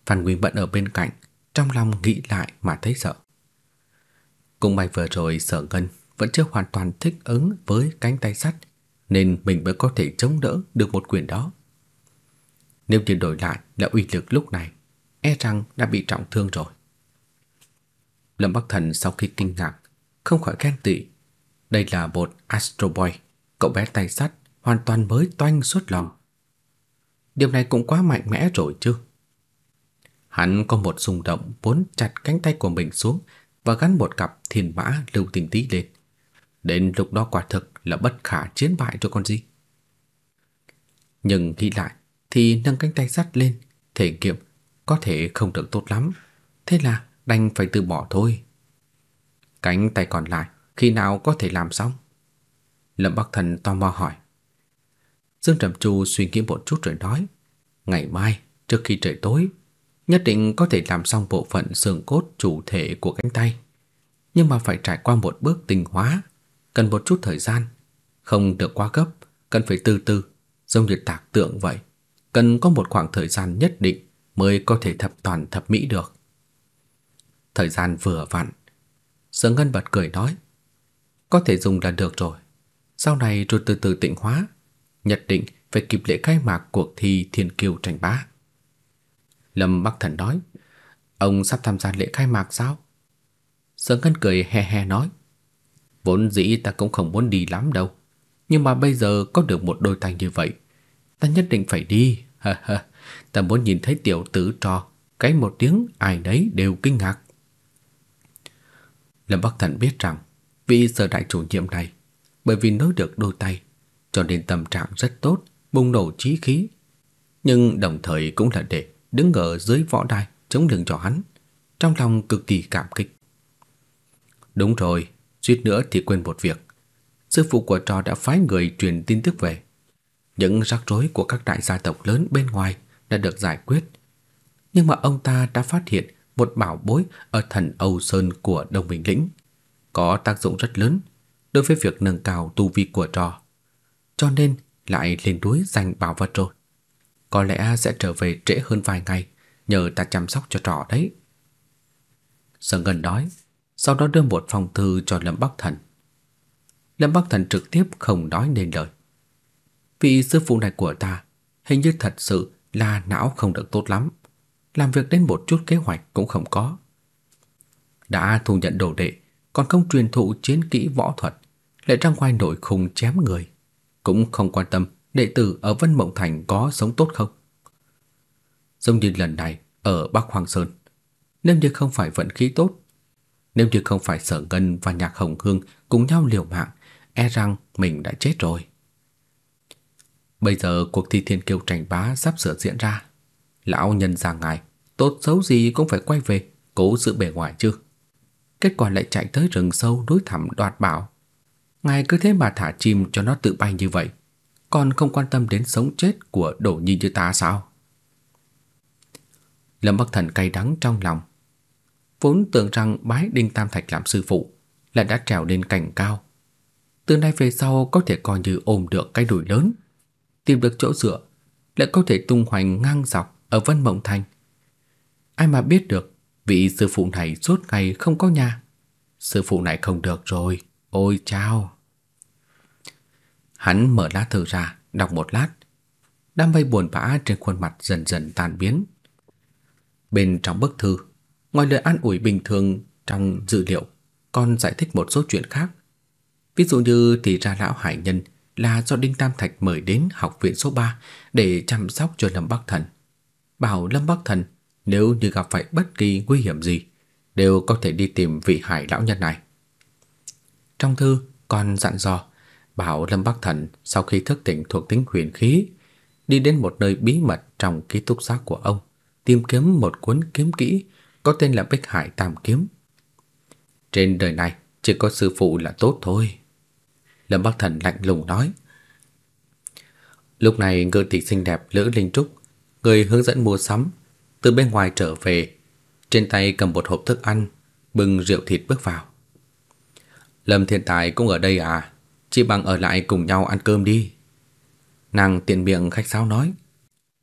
Phan Nguyên bận ở bên cạnh, trong lòng nghĩ lại mà thấy sợ. Cùng may vừa rồi Sở Ngân vẫn chưa hoàn toàn thích ứng với cánh tay sắt, nên mình mới có thể chống đỡ được một quyền đó. Nếu như đổi lại là uy lực lúc này, e rằng đã bị trọng thương rồi. Lâm Bắc Thần sau khi kinh ngạc, không khỏi khen tị. Đây là một Astro Boy, cậu bé tay sắt hoàn toàn mới toanh suốt lòng. Điều này cũng quá mạnh mẽ rồi chứ. Hắn có một xung động vốn chặt cánh tay của mình xuống và gắn một cặp thiên mã lưu tình tí lên. Đến lúc đó quả thực là bất khả chiến bại cho con gì. Nhưng nghĩ lại thì nâng cánh tay sắt lên, thể nghiệm có thể không được tốt lắm, thế là đành phải từ bỏ thôi. Cánh tay còn lại khi nào có thể làm xong? Lâm Bắc Thần tò mò hỏi. Dương Trầm Chu suy nghĩ một chút rồi nói, ngày mai trước khi trời tối, nhất định có thể làm xong bộ phận xương cốt chủ thể của cánh tay, nhưng mà phải trải qua một bước tinh hóa, cần một chút thời gian, không được quá gấp, cần phải từ từ, giống như tạc tượng vậy, cần có một khoảng thời gian nhất định mới có thể thập toàn thập mỹ được. Thời gian vừa vặn. Sở Ngân bật cười nói, có thể dùng là được rồi. Sau này rồi từ từ tịnh hóa, nhất định phải kịp lễ khai mạc cuộc thi Thiên Kiêu tranh bá. Lâm Bắc Thần nói, ông sắp tham gia lễ khai mạc sao? Sở Ngân cười he he nói, vốn dĩ ta cũng không muốn đi lắm đâu, nhưng mà bây giờ có được một đôi tay như vậy, ta nhất định phải đi. (laughs) Ha ha, ta muốn nhìn thấy tiểu tử trò, cái một tiếng ai nấy đều kinh ngạc. Lâm Bắc Thần biết rằng vị sở đại chủ nhiệm này bởi vì nối được đôi tay cho nên tâm trạng rất tốt, bùng nổ trí khí, nhưng đồng thời cũng là để đứng ở dưới võ đài chống lưng cho hắn, trong lòng cực kỳ cảm kích. Đúng rồi, suýt nữa thì quên một việc. Sư phụ của trò đã phái người truyền tin tức về. Những rắc rối của các đại gia tộc lớn bên ngoài đã được giải quyết. Nhưng mà ông ta đã phát hiện một bảo bối ở thần Âu Sơn của Đông Bình Lĩnh có tác dụng rất lớn đối với việc nâng cao tu vi của trò. Cho nên lại lên núi giành bảo vật rồi. Có lẽ sẽ trở về trễ hơn vài ngày, nhờ ta chăm sóc cho trò đấy. Sở Ngân nói, sau đó đưa một phong thư cho Lâm Bắc Thần. Lâm Bắc Thần trực tiếp không nói nên lời. Vị sư phụ này của ta hình như thật sự là não không được tốt lắm, làm việc đến một chút kế hoạch cũng không có. Đã thu nhận đồ đệ, còn không truyền thụ chiến kỹ võ thuật, lại ra ngoài nổi khùng chém người, cũng không quan tâm đệ tử ở Vân Mộng Thành có sống tốt không. Giống như lần này ở Bắc Hoàng Sơn, nếu như không phải vận khí tốt, nếu như không phải Sở Ngân và Nhạc Hồng Hương cùng nhau liều mạng, e rằng mình đã chết rồi. Bây giờ cuộc thi thiên kiêu tranh bá sắp sửa diễn ra, Lão nhân già ngài, tốt xấu gì cũng phải quay về, cố giữ bề ngoài chứ. Kết quả lại chạy tới rừng sâu núi thẳm đoạt bảo. Ngài cứ thế mà thả chim cho nó tự bay như vậy, còn không quan tâm đến sống chết của đổ nhi như ta sao? Lâm Bắc Thần cay đắng trong lòng. Vốn tưởng rằng bái Đinh Tam Thạch làm sư phụ, là đã trèo lên cành cao. Từ nay về sau có thể coi như ôm được cái đùi lớn, tìm được chỗ dựa, lại có thể tung hoành ngang dọc ở Vân Mộng Thành. Ai mà biết được, vị sư phụ này suốt ngày không có nhà. Sư phụ này không được rồi, ôi chao. Hắn mở lá thư ra, đọc một lát. Đám mây buồn bã trên khuôn mặt dần dần tan biến. Bên trong bức thư, ngoài lời an ủi bình thường trong dữ liệu, còn giải thích một số chuyện khác. Ví dụ như thì ra lão hải nhân là do Đinh Tam Thạch mời đến học viện số 3 để chăm sóc cho Lâm Bắc Thần. Bảo Lâm Bắc Thần nếu như gặp phải bất kỳ nguy hiểm gì, đều có thể đi tìm vị hải lão nhân này. Trong thư còn dặn dò bảo Lâm Bắc Thần sau khi thức tỉnh thuộc tính huyền khí, đi đến một nơi bí mật trong ký túc xá của ông, tìm kiếm một cuốn kiếm kỹ có tên là Bích Hải Tam Kiếm. Trên đời này chỉ có sư phụ là tốt thôi. Lâm Bắc Thần lạnh lùng nói. Lúc này ngư tỷ xinh đẹp Lữ Linh Trúc, người hướng dẫn mua sắm, từ bên ngoài trở về, trên tay cầm một hộp thức ăn, bưng rượu thịt bước vào. Lâm Thiên Tài cũng ở đây à? Chỉ bằng ở lại cùng nhau ăn cơm đi. Nàng tiện miệng khách sáo nói.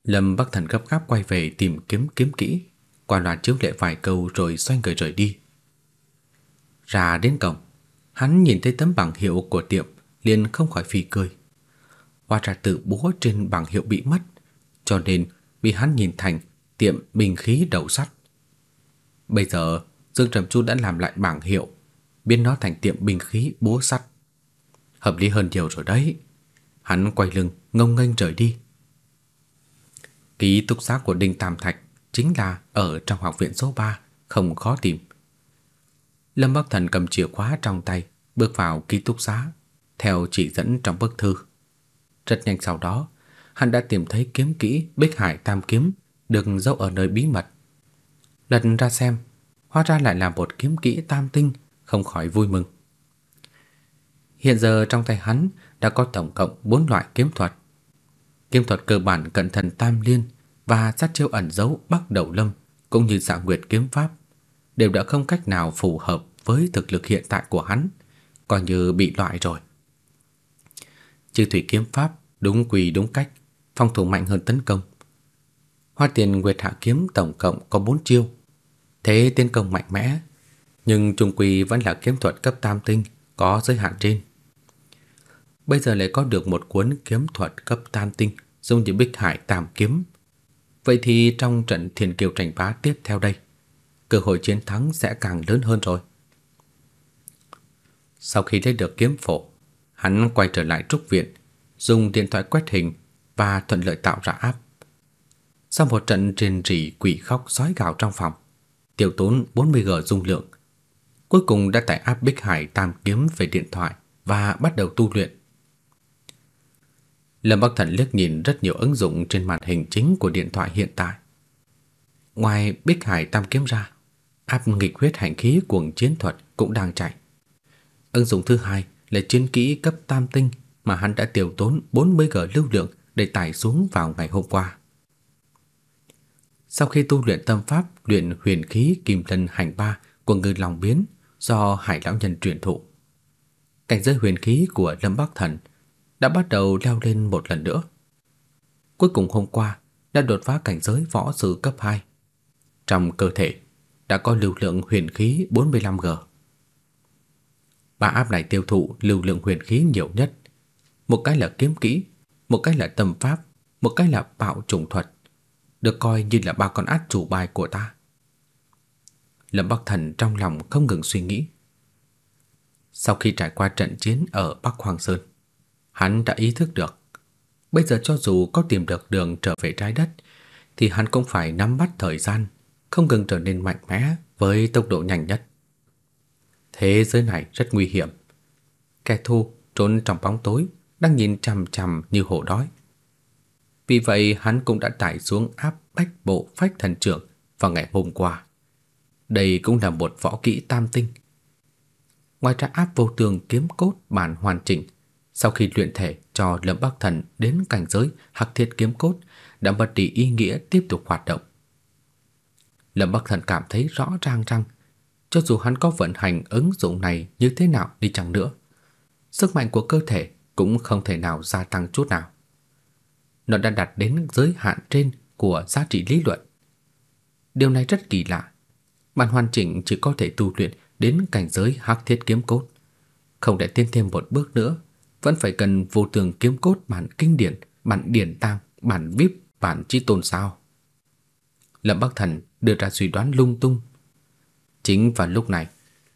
Lâm Bắc Thần gấp gáp quay về tìm kiếm kiếm kỹ, qua loạt chiếu lệ vài câu rồi xoay người rời đi. Ra đến cổng, hắn nhìn thấy tấm bảng hiệu của tiệm liền không khỏi phì cười. Hóa ra tự búa trên bảng hiệu bị mất, cho nên bị hắn nhìn thành tiệm bình khí đầu sắt. Bây giờ, Dương Trầm Chu đã làm lại bảng hiệu, biến nó thành tiệm bình khí búa sắt. Hợp lý hơn nhiều rồi đấy. Hắn quay lưng, ngông nghênh rời đi. Ký túc xá của Đinh Tam Thạch chính là ở trong học viện số 3, không khó tìm. Lâm Bắc Thần cầm chìa khóa trong tay, bước vào ký túc xá, theo chỉ dẫn trong bức thư. Rất nhanh sau đó, hắn đã tìm thấy kiếm kỹ Bích Hải Tam Kiếm được giấu ở nơi bí mật. Lần ra xem, hóa ra lại là một kiếm kỹ tam tinh, không khỏi vui mừng. Hiện giờ trong tay hắn đã có tổng cộng 4 loại kiếm thuật. Kiếm thuật cơ bản cận thần tam liên và sát chiêu ẩn giấu Bắc Đầu Lâm cũng như Dạ Nguyệt kiếm pháp đều đã không cách nào phù hợp với thực lực hiện tại của hắn, coi như bị loại rồi. Chư thủy kiếm pháp đúng quỳ đúng cách, phong thủ mạnh hơn tấn công. Hoa Tiền Nguyệt Hạ kiếm tổng cộng có 4 chiêu, thế tiến công mạnh mẽ, nhưng trung quỳ vẫn là kiếm thuật cấp tam tinh, có giới hạn trên. Bây giờ lại có được một cuốn kiếm thuật cấp tam tinh, dùng như Bích Hải Tam kiếm. Vậy thì trong trận Thiên Kiều tranh bá tiếp theo đây, cơ hội chiến thắng sẽ càng lớn hơn rồi. Sau khi lấy được kiếm phổ, hắn quay trở lại trúc viện, dùng điện thoại quét hình và thuận lợi tạo ra áp. Sau một trận rền rỉ quỷ khóc sói gào trong phòng, tiêu tốn 40G dung lượng, cuối cùng đã tải áp Bích Hải Tam kiếm về điện thoại và bắt đầu tu luyện. Lâm Bắc Thần liếc nhìn rất nhiều ứng dụng trên màn hình chính của điện thoại hiện tại. Ngoài Bích Hải Tam kiếm ra, áp nghịch huyết hành khí cuồng chiến thuật cũng đang chạy. Ứng dụng thứ hai là chiến kỹ cấp tam tinh mà hắn đã tiêu tốn 40G lưu lượng để tải xuống vào ngày hôm qua. Sau khi tu luyện tâm pháp luyện huyền khí kim thân hành ba của người lòng biến do Hải lão nhân truyền thụ, cảnh giới huyền khí của Lâm Bắc Thần đã bắt đầu leo lên một lần nữa. Cuối cùng hôm qua đã đột phá cảnh giới võ sư cấp 2. Trong cơ thể đã có lưu lượng huyền khí 45G. Ba áp này tiêu thụ lưu lượng huyền khí nhiều nhất. Một cái là kiếm kỹ, một cái là tâm pháp, một cái là bạo trùng thuật, được coi như là ba con át chủ bài của ta. Lâm Bắc Thần trong lòng không ngừng suy nghĩ. Sau khi trải qua trận chiến ở Bắc Hoàng Sơn, hắn đã ý thức được, bây giờ cho dù có tìm được đường trở về trái đất thì hắn cũng phải nắm bắt thời gian, không ngừng trở nên mạnh mẽ với tốc độ nhanh nhất. Thế giới này rất nguy hiểm. Kẻ thù trốn trong bóng tối đang nhìn chằm chằm như hổ đói. Vì vậy hắn cũng đã tải xuống áp bách bộ phách thần trưởng vào ngày hôm qua. Đây cũng là một võ kỹ tam tinh. Ngoài ra áp vô tường kiếm cốt bản hoàn chỉnh, sau khi luyện thể cho Lâm Bắc Thần đến cảnh giới Hắc Thiết kiếm cốt đã mất đi ý nghĩa tiếp tục hoạt động. Lâm Bắc Thần cảm thấy rõ ràng rằng cho dù hắn có vận hành ứng dụng này như thế nào đi chăng nữa, sức mạnh của cơ thể cũng không thể nào gia tăng chút nào. Nó đã đạt đến giới hạn trên của giá trị lý luận. Điều này rất kỳ lạ. Bản hoàn chỉnh chỉ có thể tu luyện đến cảnh giới hắc thiết kiếm cốt. Không để tiến thêm một bước nữa, vẫn phải cần vô tường kiếm cốt bản kinh điển, bản điển tang, bản vip, bản chi tôn sao. Lâm Bắc Thần đưa ra suy đoán lung tung. Chính vào lúc này,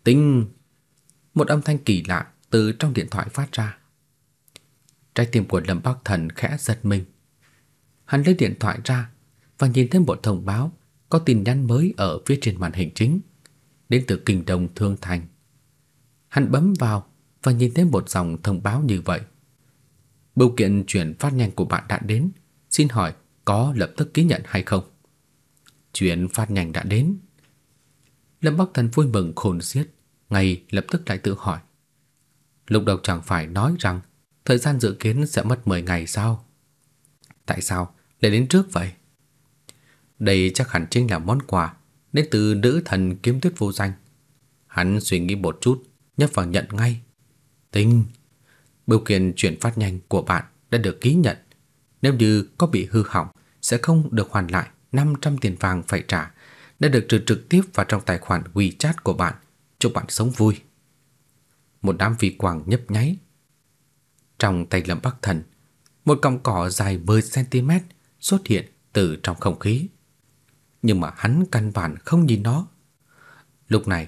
tinh một âm thanh kỳ lạ từ trong điện thoại phát ra. Trái tim của Lâm Bắc Thần khẽ giật mình. Hắn lấy điện thoại ra và nhìn thấy một thông báo có tin nhắn mới ở phía trên màn hình chính, đến từ Kinh Đông Thương Thành. Hắn bấm vào và nhìn thấy một dòng thông báo như vậy. Bưu kiện chuyển phát nhanh của bạn đã đến, xin hỏi có lập tức ký nhận hay không? Chuyển phát nhanh đã đến. Lâm Bắc Thần vui mừng khôn xiết, ngay lập tức lại tự hỏi. Lục Độc chẳng phải nói rằng thời gian dự kiến sẽ mất 10 ngày sao? Tại sao lại đến trước vậy? Đây chắc hẳn chính là món quà đến từ nữ thần kiếm tuyết vô danh. Hắn suy nghĩ một chút, nhấp vào nhận ngay. Tinh, bưu kiện chuyển phát nhanh của bạn đã được ký nhận. Nếu như có bị hư hỏng, sẽ không được hoàn lại 500 tiền vàng phải trả, đã được trừ trực tiếp vào trong tài khoản WeChat của bạn. Chúc bạn sống vui. Một đám vi quang nhấp nháy. Trong tay Lâm Bắc Thần, một cọng cỏ dài 10 cm xuất hiện từ trong không khí. Nhưng mà hắn căn bản không nhìn nó. Lúc này,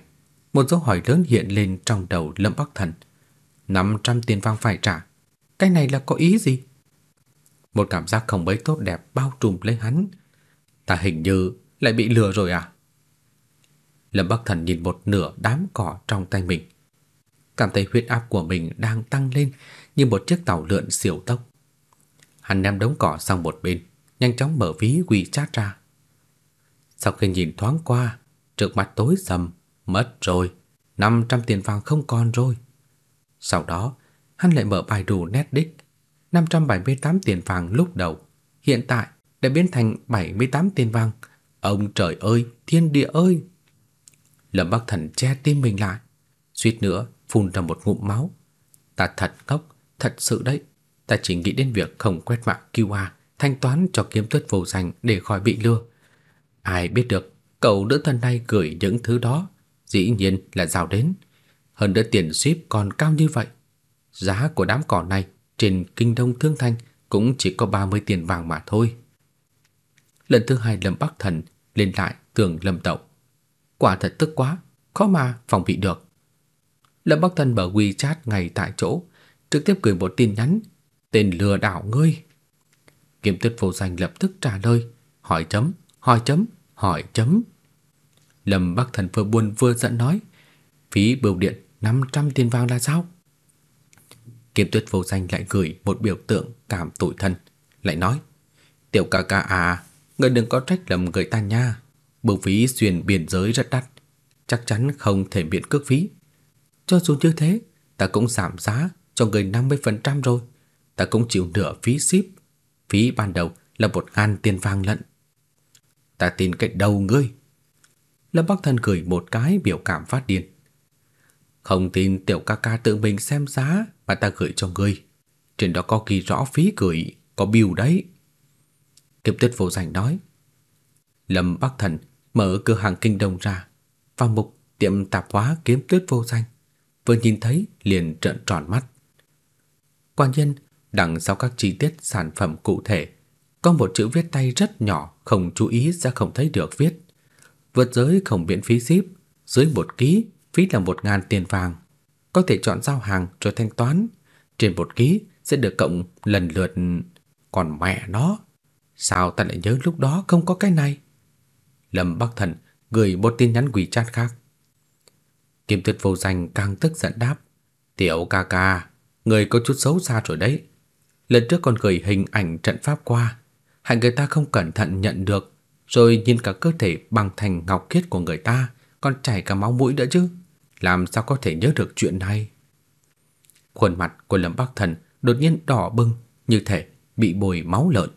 một dấu hỏi lớn hiện lên trong đầu Lâm Bắc Thần. 500 tiền vàng phải trả. Cái này là có ý gì? Một cảm giác không mấy tốt đẹp bao trùm lấy hắn. Ta hình như lại bị lừa rồi à? Lâm Bắc Thần nhìn một nửa đám cỏ trong tay mình. Cảm thấy huyết áp của mình đang tăng lên như một chiếc tàu lượn siêu tốc. Hắn ném đống cỏ sang một bên, nhanh chóng mở ví quỳ chát ra. Sau khi nhìn thoáng qua, trước mặt tối sầm, mất rồi, 500 tiền vàng không còn rồi. Sau đó, hắn lại mở bài đủ nét đích. 578 tiền vàng lúc đầu, hiện tại đã biến thành 78 tiền vàng. Ông trời ơi, thiên địa ơi! Lâm Bắc Thần che tim mình lại, suýt nữa phun ra một ngụm máu. Ta thật ngốc, thật sự đấy. Ta chỉ nghĩ đến việc không quét mạng QR thanh toán cho kiếm tuyết vô danh để khỏi bị lừa. Ai biết được cậu nữ thần này gửi những thứ đó, dĩ nhiên là giao đến. Hơn nữa tiền ship còn cao như vậy. Giá của đám cỏ này trên kinh đông thương thành cũng chỉ có 30 tiền vàng mà thôi. Lần thứ hai Lâm Bắc Thần lên lại tường Lâm Tậu. Quả thật tức quá, khó mà phòng bị được. Lâm Bắc Thần mở WeChat ngay tại chỗ, trực tiếp gửi một tin nhắn, tên lừa đảo ngươi. Kiếm Tuyết vô danh lập tức trả lời, hỏi chấm, hỏi chấm, hỏi chấm. Lâm Bắc Thần vừa buồn vừa giận nói, phí bưu điện 500 tiền vàng là sao? Kiếm Tuyết vô danh lại gửi một biểu tượng cảm tủi thân, lại nói: "Tiểu ca ca à, người đừng có trách lầm người ta nha, bưu phí xuyên biên giới rất đắt, chắc chắn không thể miễn cước phí. Cho dù như thế, ta cũng giảm giá cho người 50% rồi, ta cũng chịu nửa phí ship, phí ban đầu là một ngàn tiền vàng lận." Ta tin cái đầu ngươi. Lâm Bắc Thần cười một cái biểu cảm phát điên. Không tin tiểu ca ca tự mình xem giá mà ta gửi cho ngươi. Trên đó có ghi rõ phí gửi, có bill đấy tiếp tuyết vô danh nói. Lâm Bắc Thần mở cửa hàng kinh đông ra, vào mục tiệm tạp hóa kiếm tuyết vô danh. Vừa nhìn thấy liền trợn tròn mắt. Quan nhân, đằng sau các chi tiết sản phẩm cụ thể, có một chữ viết tay rất nhỏ, không chú ý sẽ không thấy được viết. Vượt giới không miễn phí ship, dưới một ký phí là một ngàn tiền vàng. Có thể chọn giao hàng rồi thanh toán. Trên một ký sẽ được cộng lần lượt. Còn mẹ nó, sao ta lại nhớ lúc đó không có cái này? Lâm Bắc Thần gửi một tin nhắn quỷ chat khác. Kim Tuyết vô danh càng tức giận đáp. Tiểu ca ca, người có chút xấu xa rồi đấy. Lần trước còn gửi hình ảnh trận pháp qua, hại người ta không cẩn thận nhận được, rồi nhìn cả cơ thể bằng thành ngọc khiết của người ta, còn chảy cả máu mũi nữa chứ. Làm sao có thể nhớ được chuyện này? Khuôn mặt của Lâm Bắc Thần đột nhiên đỏ bừng, như thể bị bồi máu lợn.